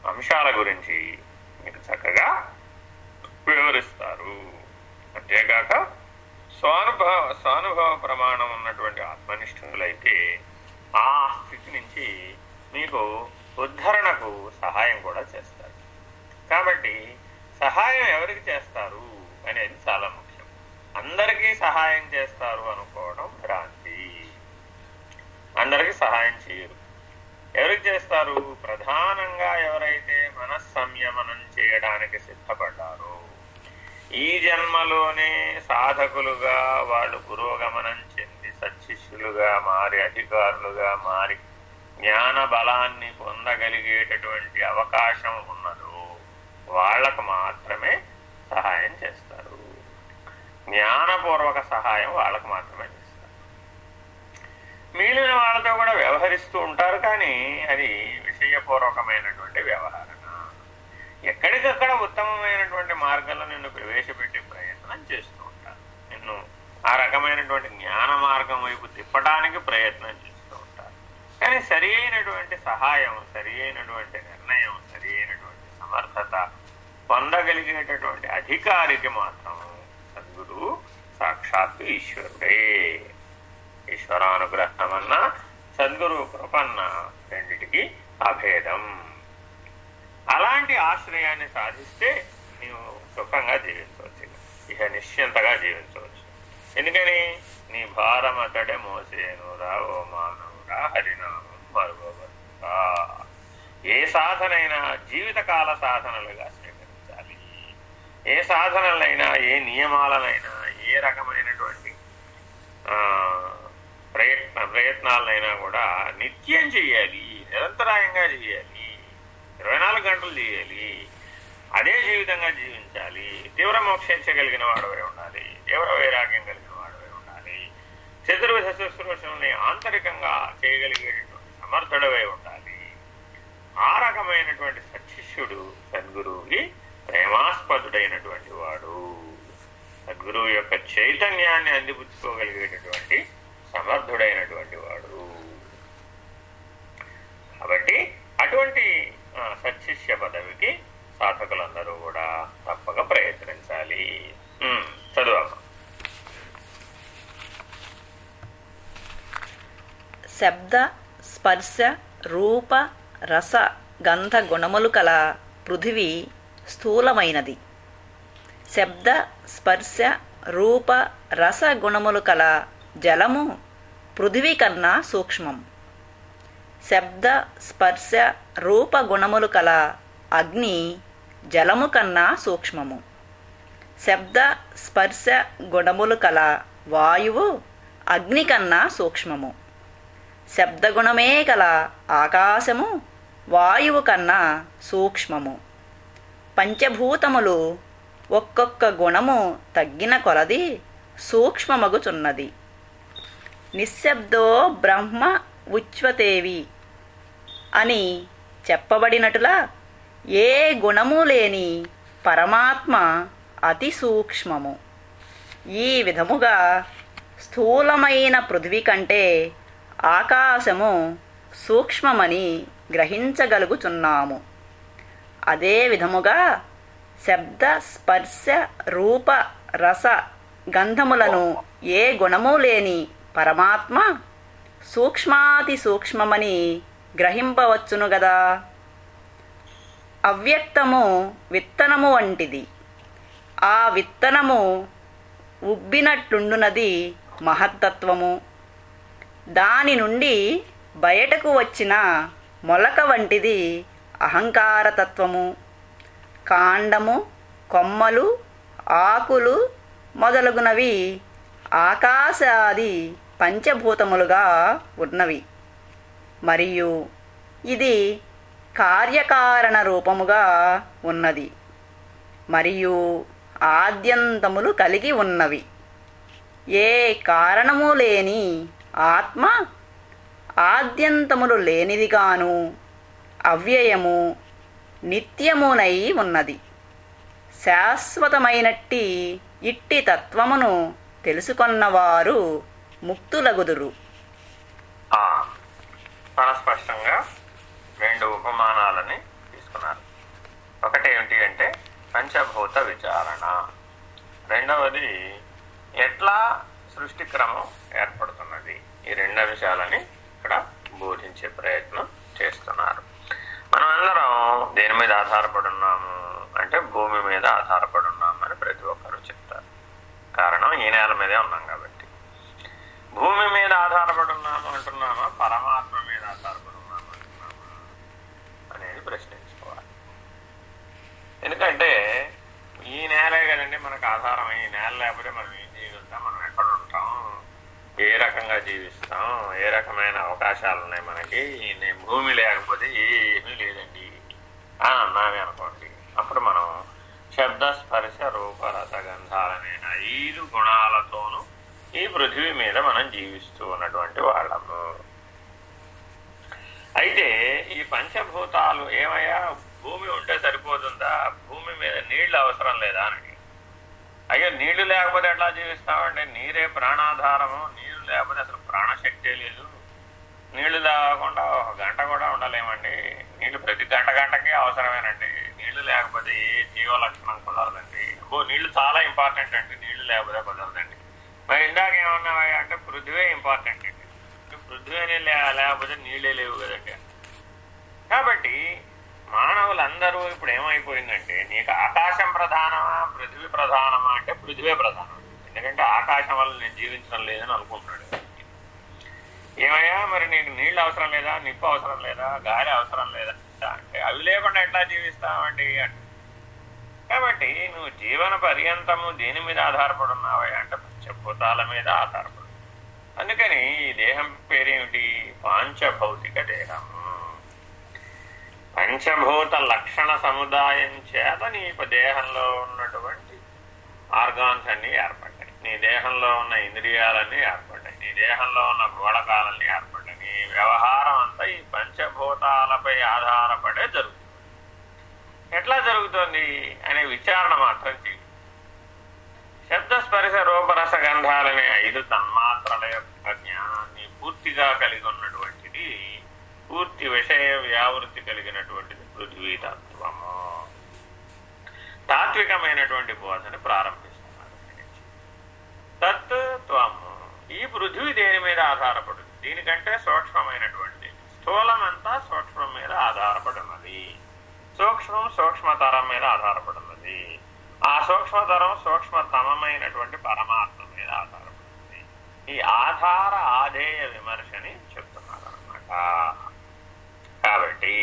అంశాల గురించి మీకు చక్కగా వివరిస్తారు. అంతేకాక స్వానుభవ స్వానుభవ ప్రమాణం ఉన్నటువంటి ఆత్మనిష్ఠులైతే ఆ స్థితి నుంచి మీకు ఉద్ధరణకు సహాయం కూడా చేస్తారు. కాబట్టి సహాయం ఎవరికి చేస్తారు అనేది చాలా ముఖ్యం. అందరికీ సహాయం చేస్తారు అనుకోవడం భ్రాంతి. అందరికీ సహాయం చేయరు. ఎవరికి చేస్తారు? ప్రధానంగా ఎవరైతే మనస్సంయమనం చేయడానికి సిద్ధపడ్డారో ఈ జన్మలోనే సాధకులుగా వాళ్ళు పురోగమనం చెంది సత్శిష్యులుగా మారి అధికారులుగా మారి జ్ఞాన బలాన్ని పొందగలిగేటటువంటి అవకాశం ఉన్నదో వాళ్ళకు మాత్రమే సహాయం చేస్తారు. జ్ఞానపూర్వక సహాయం వాళ్ళకు మాత్రమే మిగిలిన వాళ్ళతో కూడా వ్యవహరిస్తూ ఉంటారు కానీ అది విషయపూర్వకమైనటువంటి వ్యవహారణ ఎక్కడికక్కడ ఉత్తమమైనటువంటి మార్గంలో నిన్ను ప్రవేశపెట్టే ప్రయత్నం చేస్తూ ఉంటారు. నిన్ను ఆ రకమైనటువంటి జ్ఞాన మార్గం వైపు తిప్పడానికి ప్రయత్నం చేస్తూ ఉంటారు. కానీ సరి అయినటువంటి సహాయం సరి అయినటువంటి నిర్ణయం సరి అయినటువంటి సమర్థత పొందగలిగేటటువంటి అధికారికి మాత్రం సద్గురు సాక్షాత్తు ఈశ్వరుడే. ఈశ్వరానుగ్రహం అన్న సద్గురు కృపన్న రెండిటికి అభేదం. అలాంటి ఆశ్రయాన్ని సాధిస్తే నీవు సుఖంగా జీవించవచ్చు. ఇక నిశ్చింతగా జీవించవచ్చు. ఎందుకని? నీ భారం అతడే మోసేను. ఓ మానవురా హరినామం మరుగవద్దుగా ఏ సాధనైనా జీవితకాల సాధనలుగా స్వీకరించాలి. ఏ సాధనలైనా ఏ నియమాలనైనా ఏ రకమైనటువంటి ఆ, ప్రయత్న ప్రయత్నాలనైనా కూడా నిత్యం చేయాలి నిరంతరాయంగా చేయాలి ఇరవై నాలుగు గంటలు చేయాలి అదే జీవితంగా జీవించాలి తీవ్ర మోక్షించగలిగిన వాడవై ఉండాలి తీవ్ర వైరాగ్యం కలిగిన వాడవై ఉండాలి చతుర్విధ శుశ్రూషణని ఆంతరికంగా చేయగలిగేటటువంటి సమర్థుడవై ఉండాలి. ఆ రకమైనటువంటి సత్శిష్యుడు సద్గురువుకి ప్రేమాస్పదుడైనటువంటి వాడు. సద్గురువు యొక్క చైతన్యాన్ని అందిపుచ్చుకోగలిగేటటువంటి సమర్థుడైనటువంటి వాడు. కాబట్టి అటువంటి సత్శిష్య పదవికి సాధకులందరూ కూడా తప్పక ప్రయత్నించాలి. చదువు శబ్ద స్పర్శ రూప రస గంధ గుణములు కల పృథివీ స్థూలమైనది. శబ్ద స్పర్శ రూప రస గుణములు కల జలము పృథివీ కన్నా సూక్ష్మం. శబ్ద స్పర్శ రూప గుణములు కల అగ్ని జలము కన్నా సూక్ష్మము. శబ్ద స్పర్శ గుణములు కల వాయువు అగ్ని కన్నా సూక్ష్మము. శబ్దగుణమే కల ఆకాశము వాయువు కన్నా సూక్ష్మము. పంచభూతములు ఒక్కొక్క గుణము తగ్గిన కొలది సూక్ష్మమగుచున్నది. నిశ్శబ్దో బ్రహ్మ ఉచ్వతేవి అని చెప్పబడినట్టులా ఏ గుణము లేని పరమాత్మ అతి సూక్ష్మము. ఈ విధముగా స్థూలమైన పృథ్వీ కంటే ఆకాశము సూక్ష్మమని గ్రహించగలుగుచున్నాము. అదే విధముగా శబ్ద స్పర్శ రూప రస గంధములను ఏ గుణము లేని పరమాత్మ సూక్ష్మాతి సూక్ష్మమని గ్రహింపవచ్చును గదా. అవ్యక్తము విత్తనము వంటిది. ఆ విత్తనము ఉబ్బినట్లుండునది మహత్తత్వము. దాని నుండి బయటకు వచ్చిన మొలక వంటిది అహంకారతత్వము. కాండము కొమ్మలు ఆకులు మొదలగునవి ఆకాశాది పంచభూతములుగా ఉన్నవి. మరియు ఇది కార్యకారణ రూపముగా ఉన్నది. మరియు ఆద్యంతములు కలిగి ఉన్నవి. ఏ కారణము లేని ఆత్మ ఆద్యంతములు లేనిదిగాను అవ్యయము నిత్యమునై ఉన్నది. శాశ్వతమైనట్టి ఇట్టి తత్వమును తెలుసుకొన్నవారు ముక్తులగుదురు. చాలా స్పష్టంగా రెండు ఉపమానాలని తీసుకున్నారు. ఒకటి ఏమిటి అంటే పంచభూత విచారణ. రెండవది ఎట్లా సృష్టి క్రమం ఏర్పడుతున్నది? ఈ రెండు అంశాలని ఇక్కడ బోధించే ప్రయత్నం చేస్తున్నారు. మనం అందరం దేని మీద ఆధారపడి ఉన్నాము అంటే భూమి మీద ఆధారపడి అని ప్రతి ఒక్కరూ చెప్తారు. కారణం ఈ నేల మీదే ఉన్నాం కాబట్టి. భూమి మీద ఆధారపడి ఉన్నాము అంటున్నామా పరమాత్మ మీద ఆధారపడి ఉన్నాము అంటున్నామా అనేది ప్రశ్నించుకోవాలి. ఎందుకంటే ఈ నేలే కదండి మనకు ఆధారం. ఈ నేల లేకపోతే మనం ఏం చేయగలుగుతాం మనం ఎక్కడ ఉంటాం? ఏ రకంగా జీవిస్తాం? ఏ రకమైన అవకాశాలు ఉన్నాయి మనకి? భూమి లేకపోతే ఏమీ లేదండి అని అన్నామే అనుకోండి. అప్పుడు మనం శబ్ద స్పర్శ రూప గంధాలనే ఐదు గుణాలతోనూ ఈ పృథివీ మీద మనం జీవిస్తూ ఉన్నటువంటి వాళ్ళము. అయితే ఈ పంచభూతాలు ఏమయ్యా? భూమి ఉంటే సరిపోతుందా? భూమి మీద నీళ్ళు అవసరం లేదా అని అయ్యో నీళ్ళు లేకపోతే ఎట్లా జీవిస్తామంటే నీరే ప్రాణాధారము. నీళ్ళు లేకపోతే అసలు ప్రాణశక్తే లేదు. నీళ్ళు లేకుండా ఒక గంట కూడా ఉండలేమండి. నీళ్ళు ప్రతి గంట గంటకే అవసరమేనండి. నీళ్ళు లేకపోతే ఏ జీవ లక్షణం కుదరదండి. ఓ నీళ్ళు చాలా ఇంపార్టెంట్ అండి. నీళ్ళు లేకపోతే కుదరదండి. మరి ఇందాక ఏమన్నావా అంటే పృథ్వే ఇంపార్టెంట్ అండి పృథ్వీనే లేకపోతే నీళ్ళే లేవు కదండి. కాబట్టి మానవులందరూ ఇప్పుడు ఏమైపోయిందంటే నీకు ఆకాశం ప్రధానమా పృథ్వీ ప్రధానమా అంటే పృథ్వే ప్రధానం. ఎందుకంటే ఆకాశం వల్ల నేను జీవించడం లేదని అనుకుంటున్నాడు. ఏమయ్యా? మరి నీకు నీళ్ళు అవసరం లేదా? నిప్పు అవసరం లేదా? గాలి అవసరం లేదా? అంటే అవి లేకుండా ఎట్లా జీవిస్తామండి? అంటే కాబట్టి నువ్వు జీవన పర్యంతము దేని మీద ఆధారపడి ఉన్నావా అంటే పంచభూతాల మీద ఆధారపడు. అందుకని ఈ దేహం పేరేమిటి? పాంచభౌతిక దేహము పంచభూత లక్షణ సముదాయం చేత నీ దేహంలో ఉన్నటువంటి ఆర్గాన్స్ అన్నీ ఏర్పడ్డాయి. నీ దేహంలో ఉన్న ఇంద్రియాలన్నీ ఏర్పడ్డాయి. నీ దేహంలో ఉన్న గోడకాలన్నీ ఏర్పడ్డాయి. నీ వ్యవహారం అంతా ఈ పంచభూతాలపై ఆధారపడే జరుగుతుంది. ఎట్లా జరుగుతోంది అనే విచారణ మాత్రం చెయ్యి శబ్ద స్పర్శ రూపరస గంధాలనే ఐదు తన్మాత్రల యొక్క జ్ఞానాన్ని పూర్తిగా కలిగి ఉన్నటువంటిది పూర్తి విషయ వ్యావృత్తి కలిగినటువంటిది పృథ్వీ తత్వము తాత్వికమైనటువంటి బోధన ప్రారంభిస్తున్నారు. తత్ త్వము. ఈ పృథ్వీ దేని మీద ఆధారపడుతుంది? దీనికంటే సూక్ష్మమైనటువంటిది. స్థూలమంతా సూక్ష్మం మీద ఆధారపడినది సూక్ష్మం సూక్ష్మతరం మీద ఆధారపడుతుంది. ఆ సూక్ష్మతరం సూక్ష్మతమైనటువంటి పరమాత్మ మీద ఆధారపడుతుంది. ఈ ఆధార ఆధేయ విమర్శని చెప్తున్నారు అనమాట కాబట్టి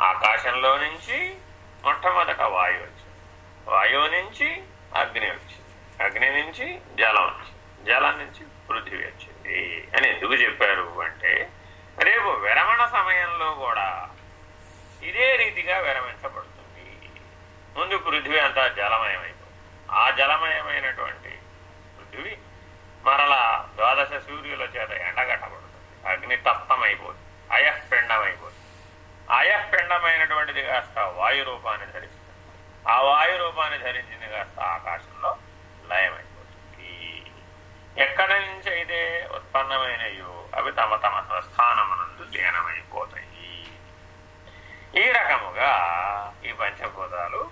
ఆకాశంలో నుంచి మొట్టమొదట వాయువు వచ్చింది. వాయువు నుంచి అగ్ని వచ్చింది. అగ్ని నుంచి జలం వచ్చింది. జలం నుంచి పృథివీ వచ్చింది. అని ఎందుకు చెప్పారు అంటే రేపు విరమణ సమయంలో కూడా ఇదే రీతిగా విరమించబడుతుంది. ముందు పృథ్వీ అంతా జలమయమైపోతుంది. ఆ జలమయమైనటువంటి పృథివి మరలా ద్వాదశ సూర్యుల చేత ఎండగట్టబడుతుంది. అగ్ని తప్తమైపోతుంది. అయఃపిండమైపోతుంది. అయఃపిండమైనటువంటిది కాస్త వాయు రూపాన్ని ధరిస్తుంది. ఆ వాయు రూపాన్ని ధరించింది కాస్త ఆకాశంలో లయమైపోతుంది. ఎక్కడి నుంచి అయితే ఉత్పన్నమైనయో అవి తమ తమ స్వస్థానమునందు లీనమైపోతుంది ఈ రకముగా ఈ పంచభూతాలు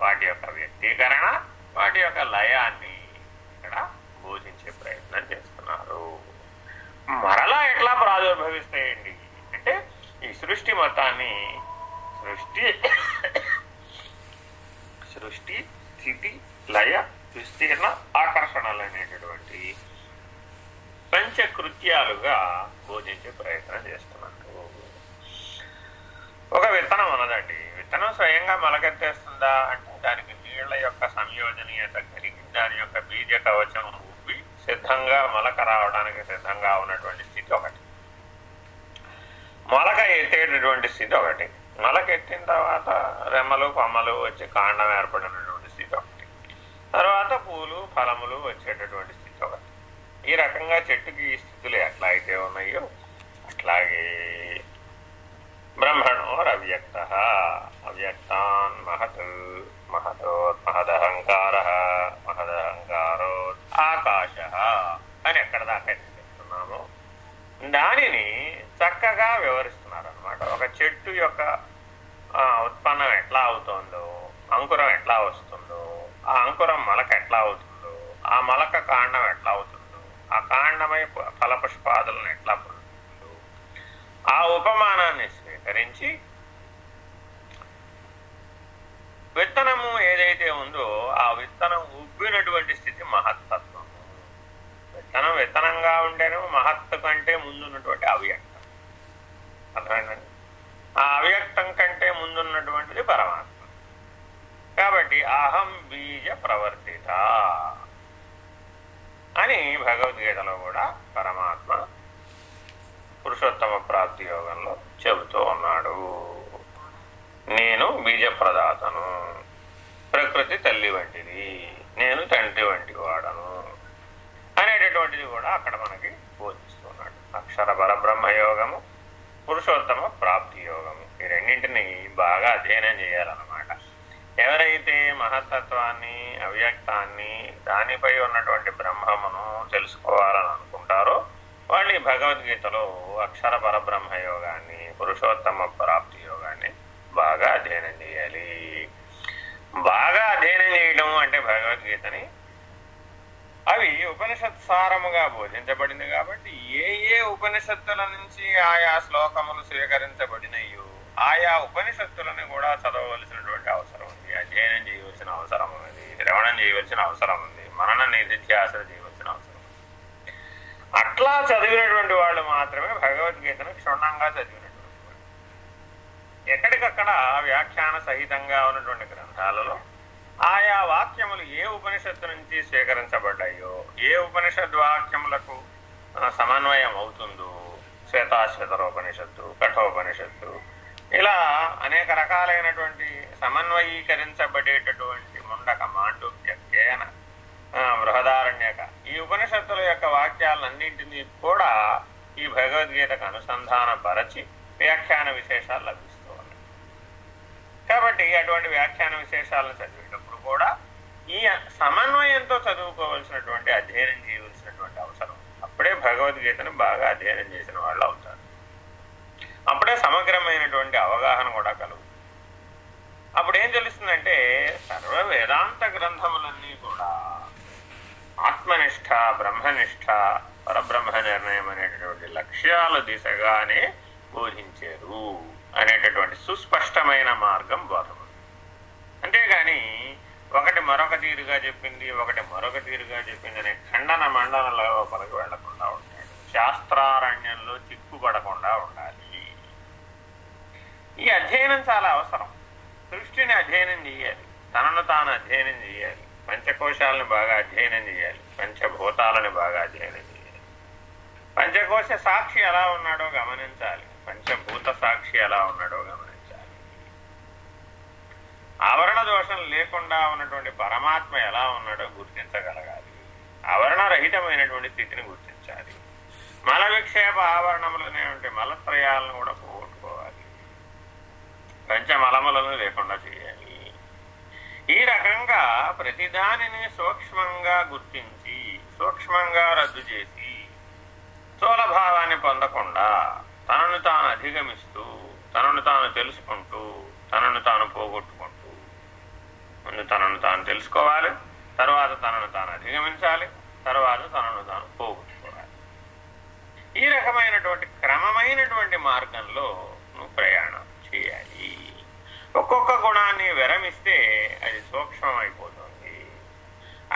వాటి యొక్క వ్యక్తీకరణ వాటి యొక్క లయాన్ని ఇక్కడ బోధించే ప్రయత్నం చేస్తున్నారు. మరలా ఎట్లా ప్రాదుర్భవిస్తాయండి? అంటే ఈ సృష్టి మతాన్ని సృష్టి సృష్టి స్థితి లయ విస్తీర్ణ ఆకర్షణలు అనేటటువంటి పంచకృత్యాలుగా బోధించే ప్రయత్నం చేస్తున్నారు. ఒక విత్తనం ఉన్నదండి. విత్తనం స్వయంగా మొలకెత్తేస్తుందా అంటే దానికి నీళ్ళ యొక్క సంయోజనీయత కలిగి దాని యొక్క బీజ కవచం ఉబ్బి సిద్ధంగా మొలక రావడానికి సిద్ధంగా ఉన్నటువంటి స్థితి ఒకటి. మొలక ఎత్తేటటువంటి స్థితి ఒకటి. మొలక ఎత్తిన తర్వాత రెమ్మలు కొమ్మలు వచ్చి కాండం ఏర్పడినటువంటి స్థితి ఒకటి. తర్వాత పూలు ఫలములు వచ్చేటటువంటి స్థితి ఒకటి. ఈ రకంగా చెట్టుకి ఈ స్థితులు ఎట్లా అయితే ఉన్నాయో అట్లాగే బ్రహ్మణోరవ్యక్త అవ్యక్తాన్ మహత్ మహతోత్ మహదహంకార మహదహంకారో ఆకాశ అని ఎక్కడ దాకా అయితే దానిని చక్కగా వివరిస్తున్నారు అనమాట ఒక చెట్టు యొక్క ఆ, ఉత్పన్నం ఎట్లా అవుతుందో అంకురం ఎట్లా వస్తుందో ఆ అంకురం మొలక ఎట్లా అవుతుందో ఆ మొలక కాండం ఎట్లా అవుతుందో ఆ కాండమై ఫలపుష్పాదులను ఎట్లా పొందుతుందో ఆ ఉపమానాన్ని ధరించి విత్తనము ఏదైతే ఉందో ఆ విత్తనం ఉబ్బినటువంటి స్థితి మహత్తత్వం. విత్తనం విత్తనంగా ఉండేను మహత్తు కంటే ముందున్నటువంటి అవ్యక్తం అర్థమైందండి ఆ అవ్యక్తం కంటే ముందున్నటువంటిది పరమాత్మ కాబట్టి అహం బీజ ప్రవర్తిత అని భగవద్గీతలో కూడా పరమాత్మ పురుషోత్తమ ప్రాప్తి యోగంలో చెబుతూ ఉన్నాడు నేను బీజ ప్రదాతను ప్రకృతి తల్లి వంటిది నేను తండ్రి వంటి వాడను అనేటటువంటిది కూడా అక్కడ మనకి బోధిస్తున్నాడు అక్షర పరబ్రహ్మయోగము పురుషోత్తమ ప్రాప్తి యోగము ఈ రెండింటిని బాగా అధ్యయనం చేయాలన్నమాట. ఎవరైతే మహత్తత్వాన్ని అవ్యక్తాన్ని దానిపై ఉన్నటువంటి బ్రహ్మమును తెలుసుకోవాలని అనుకుంటారో వాళ్ళు ఈ భగవద్గీతలో అక్షర పరబ్రహ్మ యోగాన్ని పురుషోత్తమ ప్రాప్తి యోగాన్ని బాగా అధ్యయనం చేయాలి. బాగా అధ్యయనం చేయడం అంటే భగవద్గీతని అవి ఉపనిషత్ సారముగా బోధించబడింది కాబట్టి ఏ ఏ ఉపనిషత్తుల నుంచి ఆయా శ్లోకములు స్వీకరించబడినయో ఆయా ఉపనిషత్తులను కూడా చదవవలసినటువంటి అవసరం ఉంది. అధ్యయనం చేయవలసిన అవసరం ఉంది. శ్రవణం చేయవలసిన అవసరం ఉంది. మనన నిధిధ్యాస చేయవలసిన అవసరం ఉంది. అట్లా చదివినటువంటి వాళ్ళు మాత్రమే భగవద్గీతను క్షుణ్ణంగా చదివినటువంటి వాళ్ళు. ఎక్కడికక్కడ వ్యాఖ్యాన సహితంగా ఉన్నటువంటి గ్రంథాలలో ఆయా వాక్యములు ఏ ఉపనిషత్తు నుంచి స్వీకరించబడ్డాయో ఏ ఉపనిషద్ వాక్యములకు సమన్వయం అవుతుందో శ్వేతాశ్వేతరోపనిషత్తు కఠోపనిషత్తు ఇలా అనేక రకాలైనటువంటి సమన్వయీకరించబడేటటువంటి ముండక మాండుక్య కేన ఆ, బృహదారణ్యక ఈ ఉపనిషత్తుల యొక్క వాక్యాలన్నింటినీ కూడా ఈ భగవద్గీతకు అనుసంధాన పరచి వ్యాఖ్యాన విశేషాలు లభిస్తూ ఉన్నాయి. కాబట్టి అటువంటి వ్యాఖ్యాన విశేషాలను చదివేటప్పుడు కూడా ఈ సమన్వయంతో చదువుకోవలసినటువంటి అధ్యయనం చేయవలసినటువంటి అవసరం. అప్పుడే భగవద్గీతను బాగా అధ్యయనం చేసిన వాళ్ళు అవుతారు. అప్పుడే సమగ్రమైనటువంటి అవగాహన కూడా కలుగుతుంది. అప్పుడు ఏం తెలుస్తుందంటే సర్వ వేదాంత గ్రంథములన్నీ కూడా ఆత్మనిష్ట బ్రహ్మనిష్ట పరబ్రహ్మ నిర్ణయం అనేటటువంటి లక్ష్యాల దిశగానే బోధించారు అనేటటువంటి సుస్పష్టమైన మార్గం బోధము అంతేగాని ఒకటి మరొక తీరుగా చెప్పింది ఒకటి మరొక తీరుగా చెప్పింది అనే ఖండన మండలంలో లోపలికి వెళ్ళకుండా ఉంటాడు శాస్త్రారణ్యంలో చిక్కుపడకుండా ఉండాలి. ఈ అధ్యయనం చాలా అవసరం. సృష్టిని అధ్యయనం చేయాలి. తనను తాను అధ్యయనం చేయాలి. పంచకోశాలను బాగా అధ్యయనం చేయాలి. పంచభూతాలను బాగా అధ్యయనం చేయాలి. పంచకోశ సాక్షి ఎలా ఉన్నాడో గమనించాలి. పంచభూత సాక్షి ఎలా ఉన్నాడో గమనించాలి ఆవరణ దోషం లేకుండా ఉన్నటువంటి పరమాత్మ ఎలా ఉన్నాడో గుర్తించగలగాలి. ఆవరణ రహితమైనటువంటి స్థితిని గుర్తించాలి. మల విక్షేప ఆవరణములనేటువంటి మలత్రయాలను కూడా పోగొట్టుకోవాలి. పంచమలములను లేకుండా చేయాలి. ఈ రకంగా ప్రతిదానిని సూక్ష్మంగా గుర్తించి సూక్ష్మంగా రద్దు చేసి స్థూలభావాన్ని పొందకుండా తనను తాను అధిగమిస్తూ తనను తాను తెలుసుకుంటూ తనను తాను పోగొట్టు ముందు తనను తాను తెలుసుకోవాలి తర్వాత తనను తాను అధిగమించాలి తర్వాత తనను తాను పోగొట్టుకోవాలి. ఈ రకమైనటువంటి క్రమమైనటువంటి మార్గంలో నువ్వు ప్రయాణం చేయాలి. ఒక్కొక్క గుణాన్ని విరమిస్తే అది సూక్ష్మం అయిపోతుంది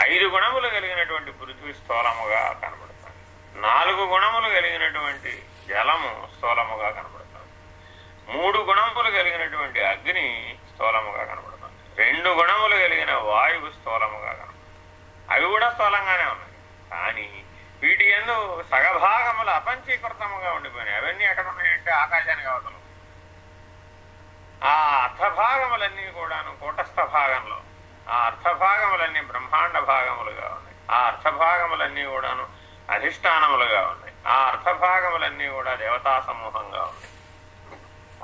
ఐదు గుణములు కలిగినటువంటి పృథ్వీ స్థూలముగా కనబడుతుంది. నాలుగు గుణములు కలిగినటువంటి జలము స్థూలముగా కనబడుతుంది. మూడు గుణములు కలిగినటువంటి అగ్ని స్థూలముగా కనబడుతుంది. రెండు గుణములు కలిగిన వాయువు స్థూలముగా అవి కూడా స్థూలంగానే ఉన్నాయి. కానీ వీటి ఎందు సగభాగములు అపంచీకృతముగా ఉండిపోయినాయి. అవన్నీ ఎక్కడ ఉన్నాయంటే ఆకాశానికి అవతలు ఆ అర్థభాగములన్నీ కూడాను కూటస్థ భాగంలో ఆ అర్థభాగములన్నీ బ్రహ్మాండ భాగములుగా ఉన్నాయి. ఆ అర్థభాగములన్నీ కూడాను అధిష్టానములుగా ఉన్నాయి. ఆ అర్థభాగములన్నీ కూడా దేవతా సమూహంగా ఉన్నాయి.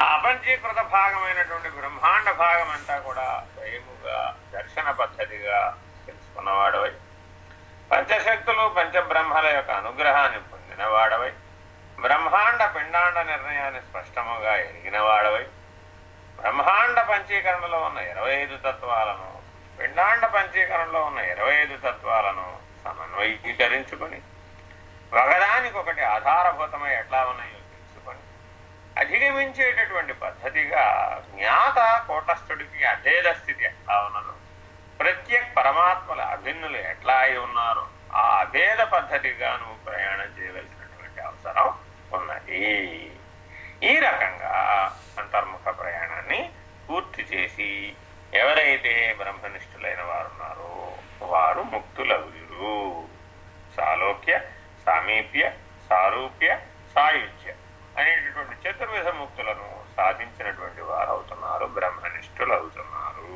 ఆ అపంచీకృత భాగమైనటువంటి బ్రహ్మాండ భాగం అంతా కూడా స్వయముగా దర్శన పద్ధతిగా తెలుసుకున్నవాడవై. పంచశక్తులు పంచబ్రహ్మల యొక్క అనుగ్రహాన్ని పొందినవాడవై. బ్రహ్మాండ పిండాండ నిర్ణయాన్ని స్పష్టముగా ఎరిగినవాడవై. బ్రహ్మాండ పంచీకరణలో ఉన్న ఇరవై ఐదు తత్వాలను పిండాండ పంచీకరణలో ఉన్న ఇరవై ఐదు తత్వాలను సమన్వయీకరించుకొని ఒకదానికొకటి ఆధారభూతమై ఎట్లా ఉన్నాయి? అధిగమించేటటువంటి పద్ధతిగా జ్ఞాత కూటస్థుడికి అధేద స్థితి ఎట్లా ఉన్నదో ప్రత్యేక పరమాత్మల అభిన్నులు ఎట్లా అయి ఉన్నారో ఆ అభేద పద్ధతిగా నువ్వు ప్రయాణం చేయవలసినటువంటి అవసరం ఉన్నది. ఈ రకంగా అంతర్ముఖ ప్రయాణాన్ని పూర్తి చేసి ఎవరైతే బ్రహ్మనిష్ఠులైన వారు ఉన్నారో వారు ముక్తులగురు సాలోక్య సామీప్య సారూప్య సాయుధ్య అనేటటువంటి చతుర్విధ ముక్తులను సాధించినటువంటి వారు అవుతున్నారు బ్రహ్మనిష్ఠులు అవుతున్నారు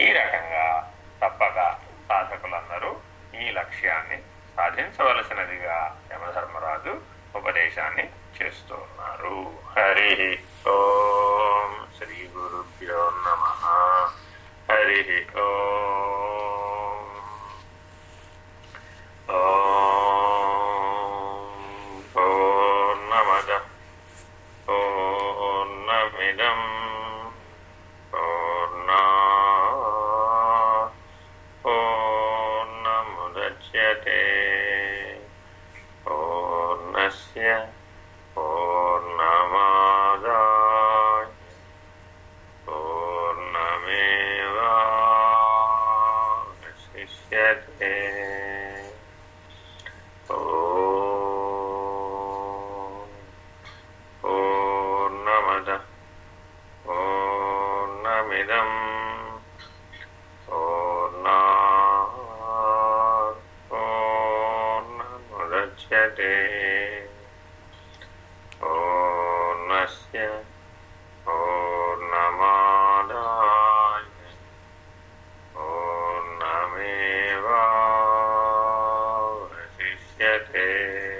ఈ రకంగా తప్పక సాధకులందరూ ఈ లక్ష్యాన్ని సాధించవలసినదిగా యమధర్మరాజు ఉపదేశాన్ని చేస్తూ ఉన్నారు. హరి ఓం శ్రీ గురుభ్యో నమ. హరి ఓం. ఓం É,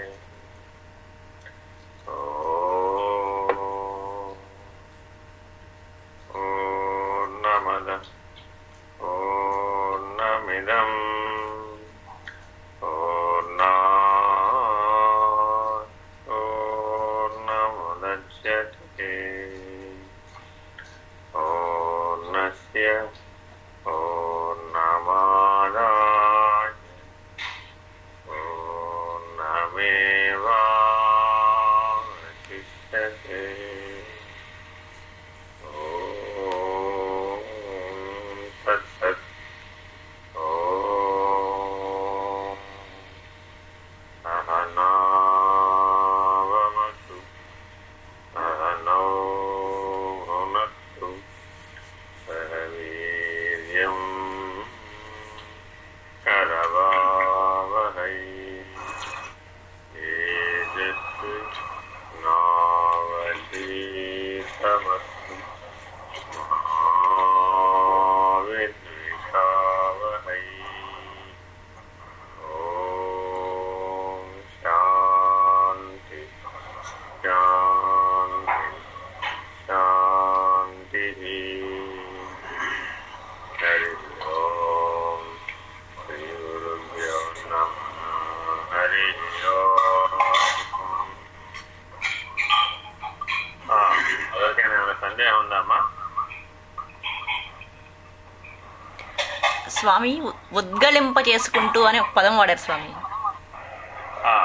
స్వామి ఉ- ఉద్గళింప చేసుకుంటూ అని ఒక పదం వాడారు స్వామి.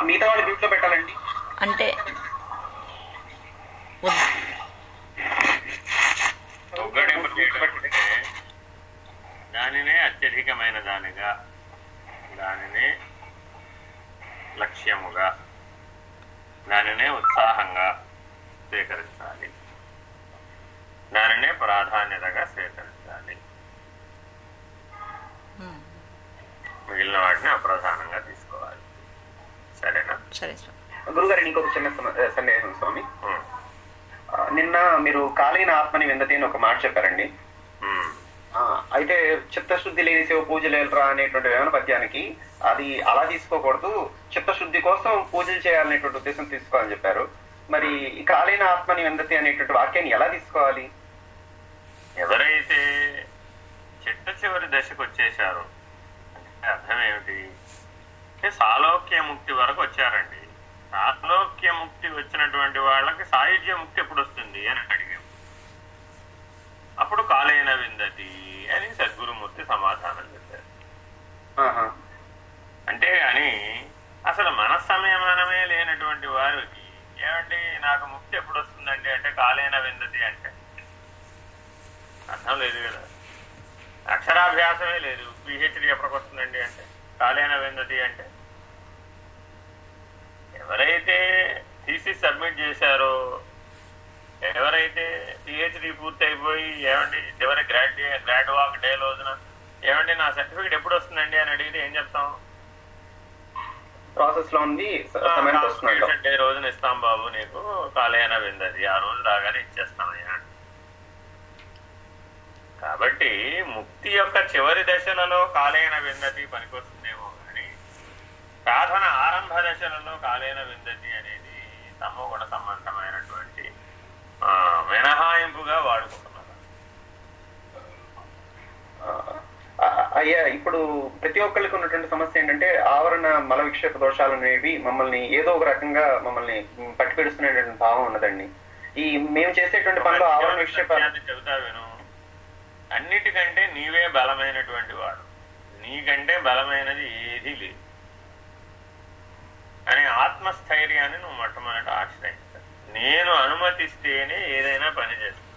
మిగతా వాళ్ళు పెట్టాలండి. అంటే ఉద్- ఉగ్గడింపు చేయడం అంటే దానినే అత్యధికమైన దానిగా దానినే లక్ష్యముగా దానినే ఉత్సాహంగా స్వీకరించాలి దానినే ప్రాధాన్యతగా స్వీకరించాలి ఉమ్, మిగిలిన వాటిని అప్రధానంగా తీసుకోవాలి సరేనా సరే స్వామి గురుగారు ఇంకొక చిన్న సందేహం స్వామి. నిన్న మీరు కాలైన ఆత్మని విందతి అని ఒక మాట చెప్పారండి. అయితే చిత్తశుద్ధి లేని శివ పూజలు వెళ్ళరా అనేటువంటి వేమన పద్యానికి అది అలా తీసుకోకూడదు. చిత్తశుద్ధి కోసం పూజలు చేయాలనేటువంటి ఉద్దేశం తీసుకోవాలని చెప్పారు. మరి ఈ కాలైన ఆత్మని విందతి అనేటువంటి వాక్యాన్ని ఎలా తీసుకోవాలి? ఎవరైతే చిట్ట చివరి దశకు వచ్చేశారో అంటే అర్థం ఏమిటి? సాలోక్య ముక్తి వరకు వచ్చారండి. సాలోక్య ముక్తి వచ్చినటువంటి వాళ్ళకి సాయుధ్య ముక్తి ఎప్పుడు వస్తుంది అని అడిగాం. అప్పుడు కాలేన విందతి అని సద్గురుమూర్తి సమాధానం చెప్పారు. అంతేగాని అసలు మనస్సంయమనమే లేనటువంటి వారికి ఏమండి నాకు ముక్తి ఎప్పుడు వస్తుందండి అంటే కాలేన విందతి అంటే. అర్థం లేదు కదా. అక్షరాభ్యాసమే లేదు. పిహెచ్డి ఎప్పటికి వస్తుందండి అంటే. కాలేన విందతి అంటే. ఎవరైతే థీసిస్ సబ్మిట్ చేశారో ఎవరైతే పిహెచ్డి పూర్తి అయిపోయి ఏమండి చివరి grad day grad walk day రోజున ఏమండి నా సర్టిఫికేట్ ఎప్పుడు వస్తుందండి అని అడిగితే ఏం చెప్తాం? ప్రాసెస్లో ఉంది డే రోజున ఇస్తాం బాబు నీకు కాలేన విందది ఆ రోజు రాగానే ఇచ్చేస్తామయ్యా కాబట్టి ముక్తి యొక్క చివరి దశలలో కాలేన విందతి పనికొస్తుందేమో. సాధన ఆరంభ దశలలో కాలేన విందతి అనేది తమో గుణ సంబంధమైనటువంటి మినహాయింపుగా వాడుకుంటున్నారు. అయ్యా ఇప్పుడు ప్రతి ఒక్కరికి ఉన్నటువంటి సమస్య ఏంటంటే ఆవరణ మల విక్షేప దోషాలు అనేవి మమ్మల్ని ఏదో ఒక రకంగా మమ్మల్ని పట్టుపెడుస్తున్నటువంటి భావం ఉన్నదండి. ఈ మేము చేసేటువంటి పనిలో ఆవరణ విక్షేప సత్యాన్ని చెబుతా విను. అన్నిటికంటే నీవే బలమైనటువంటి వాడు. నీకంటే బలమైనది ఏదీ లేదు. అనే ఆత్మస్థైర్యాన్ని నువ్వు మొట్టమొదట ఆశ్రయించాలి నేను అనుమతిస్తేనే ఏదైనా పని చేస్తాను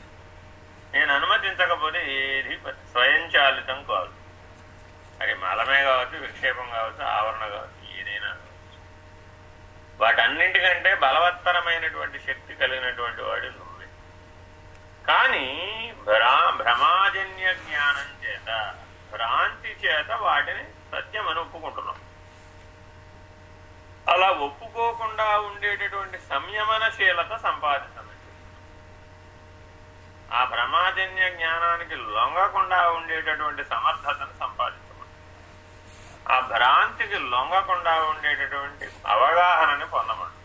నేను అనుమతించకపోతే ఏది స్వయంచాలితం కాదు. అది మలమే కావచ్చు విక్షేపం కావచ్చు ఆవరణ కావచ్చు ఏదైనా వాటన్నింటికంటే బలవత్తరమైనటువంటి శక్తి కలిగినటువంటి వాడు నువ్వే. కానీ భ్రా భ్రమాజన్య జ్ఞానం చేత భ్రాంతి చేత వాటిని అలా ఉండేటటువంటి సంయమనశీలత సంపాదించమని ఆ బ్రహ్మాజన్య జ్ఞానానికి లొంగకుండా ఉండేటటువంటి సమర్థతను సంపాదించమని ఆ భ్రాంతికి లొంగకుండా ఉండేటటువంటి అవగాహనని పొందమని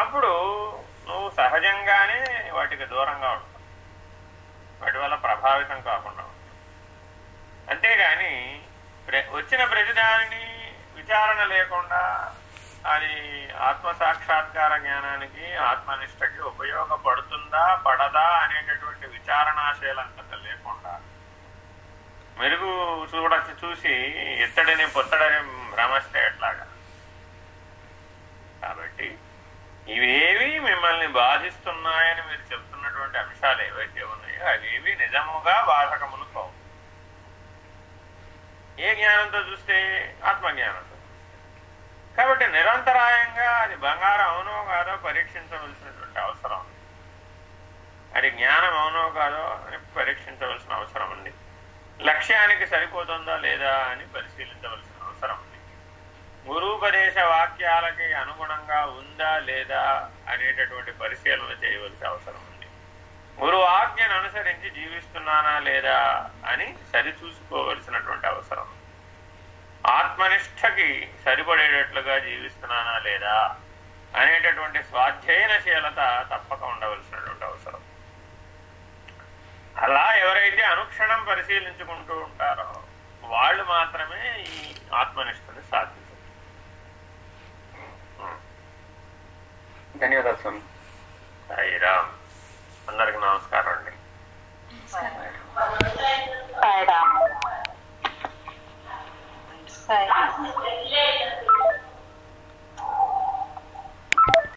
అప్పుడు నువ్వు సహజంగానే వాటికి దూరంగా ఉంటావు. వాటి వల్ల ప్రభావితం కాకుండా ఉంటావు. అంతేగాని ప్ర- వచ్చిన ప్రతిదానిని విచారణ లేకుండా అది ఆత్మ సాక్షాత్కార జ్ఞానానికి ఆత్మనిష్టకి ఉపయోగపడుతుందా పడదా అనేటటువంటి విచారణాశీలంకత లేకుండా. మెరుగు చూడ చూసి ఎత్తడిని పొత్తడని భ్రమస్తే ఎట్లాగా? కాబట్టి ఇవేవి మిమ్మల్ని బాధిస్తున్నాయని మీరు చెప్తున్నటువంటి అంశాలు ఏవైతే ఉన్నాయో అవేవి నిజముగా బాధకములు కావు. ఏ జ్ఞానంతో చూస్తే ఆత్మజ్ఞానం? కాబట్టి నిరంతరాయంగా అది బంగారం అవునో కాదో పరీక్షించవలసినటువంటి అవసరం. ఉంది అది జ్ఞానం అవునో కాదో అని పరీక్షించవలసిన అవసరం ఉంది. లక్ష్యానికి సరిపోతుందా లేదా అని పరిశీలించవలసిన అవసరం ఉంది. గురూపదేశ వాక్యాలకి అనుగుణంగా ఉందా లేదా అనేటటువంటి పరిశీలన చేయవలసిన అవసరం ఉంది. గురువు ఆజ్ఞను అనుసరించి జీవిస్తున్నానా లేదా అని సరిచూసుకోవలసినటువంటి అవసరం ఉంది. ఆత్మనిష్టకి సరిపడేటట్లుగా జీవిస్తున్నానా లేదా అనేటటువంటి స్వాధ్యయనశీలత తప్పక ఉండవలసినటువంటి అవసరం. అలా ఎవరైతే అనుక్షణం పరిశీలించుకుంటూ ఉంటారో వాళ్ళు మాత్రమే ఈ ఆత్మనిష్టని సాధించారు. ధన్యవాదాలు స్వామి. సాయిరామ్ అందరికి నమస్కారం అండి. 在,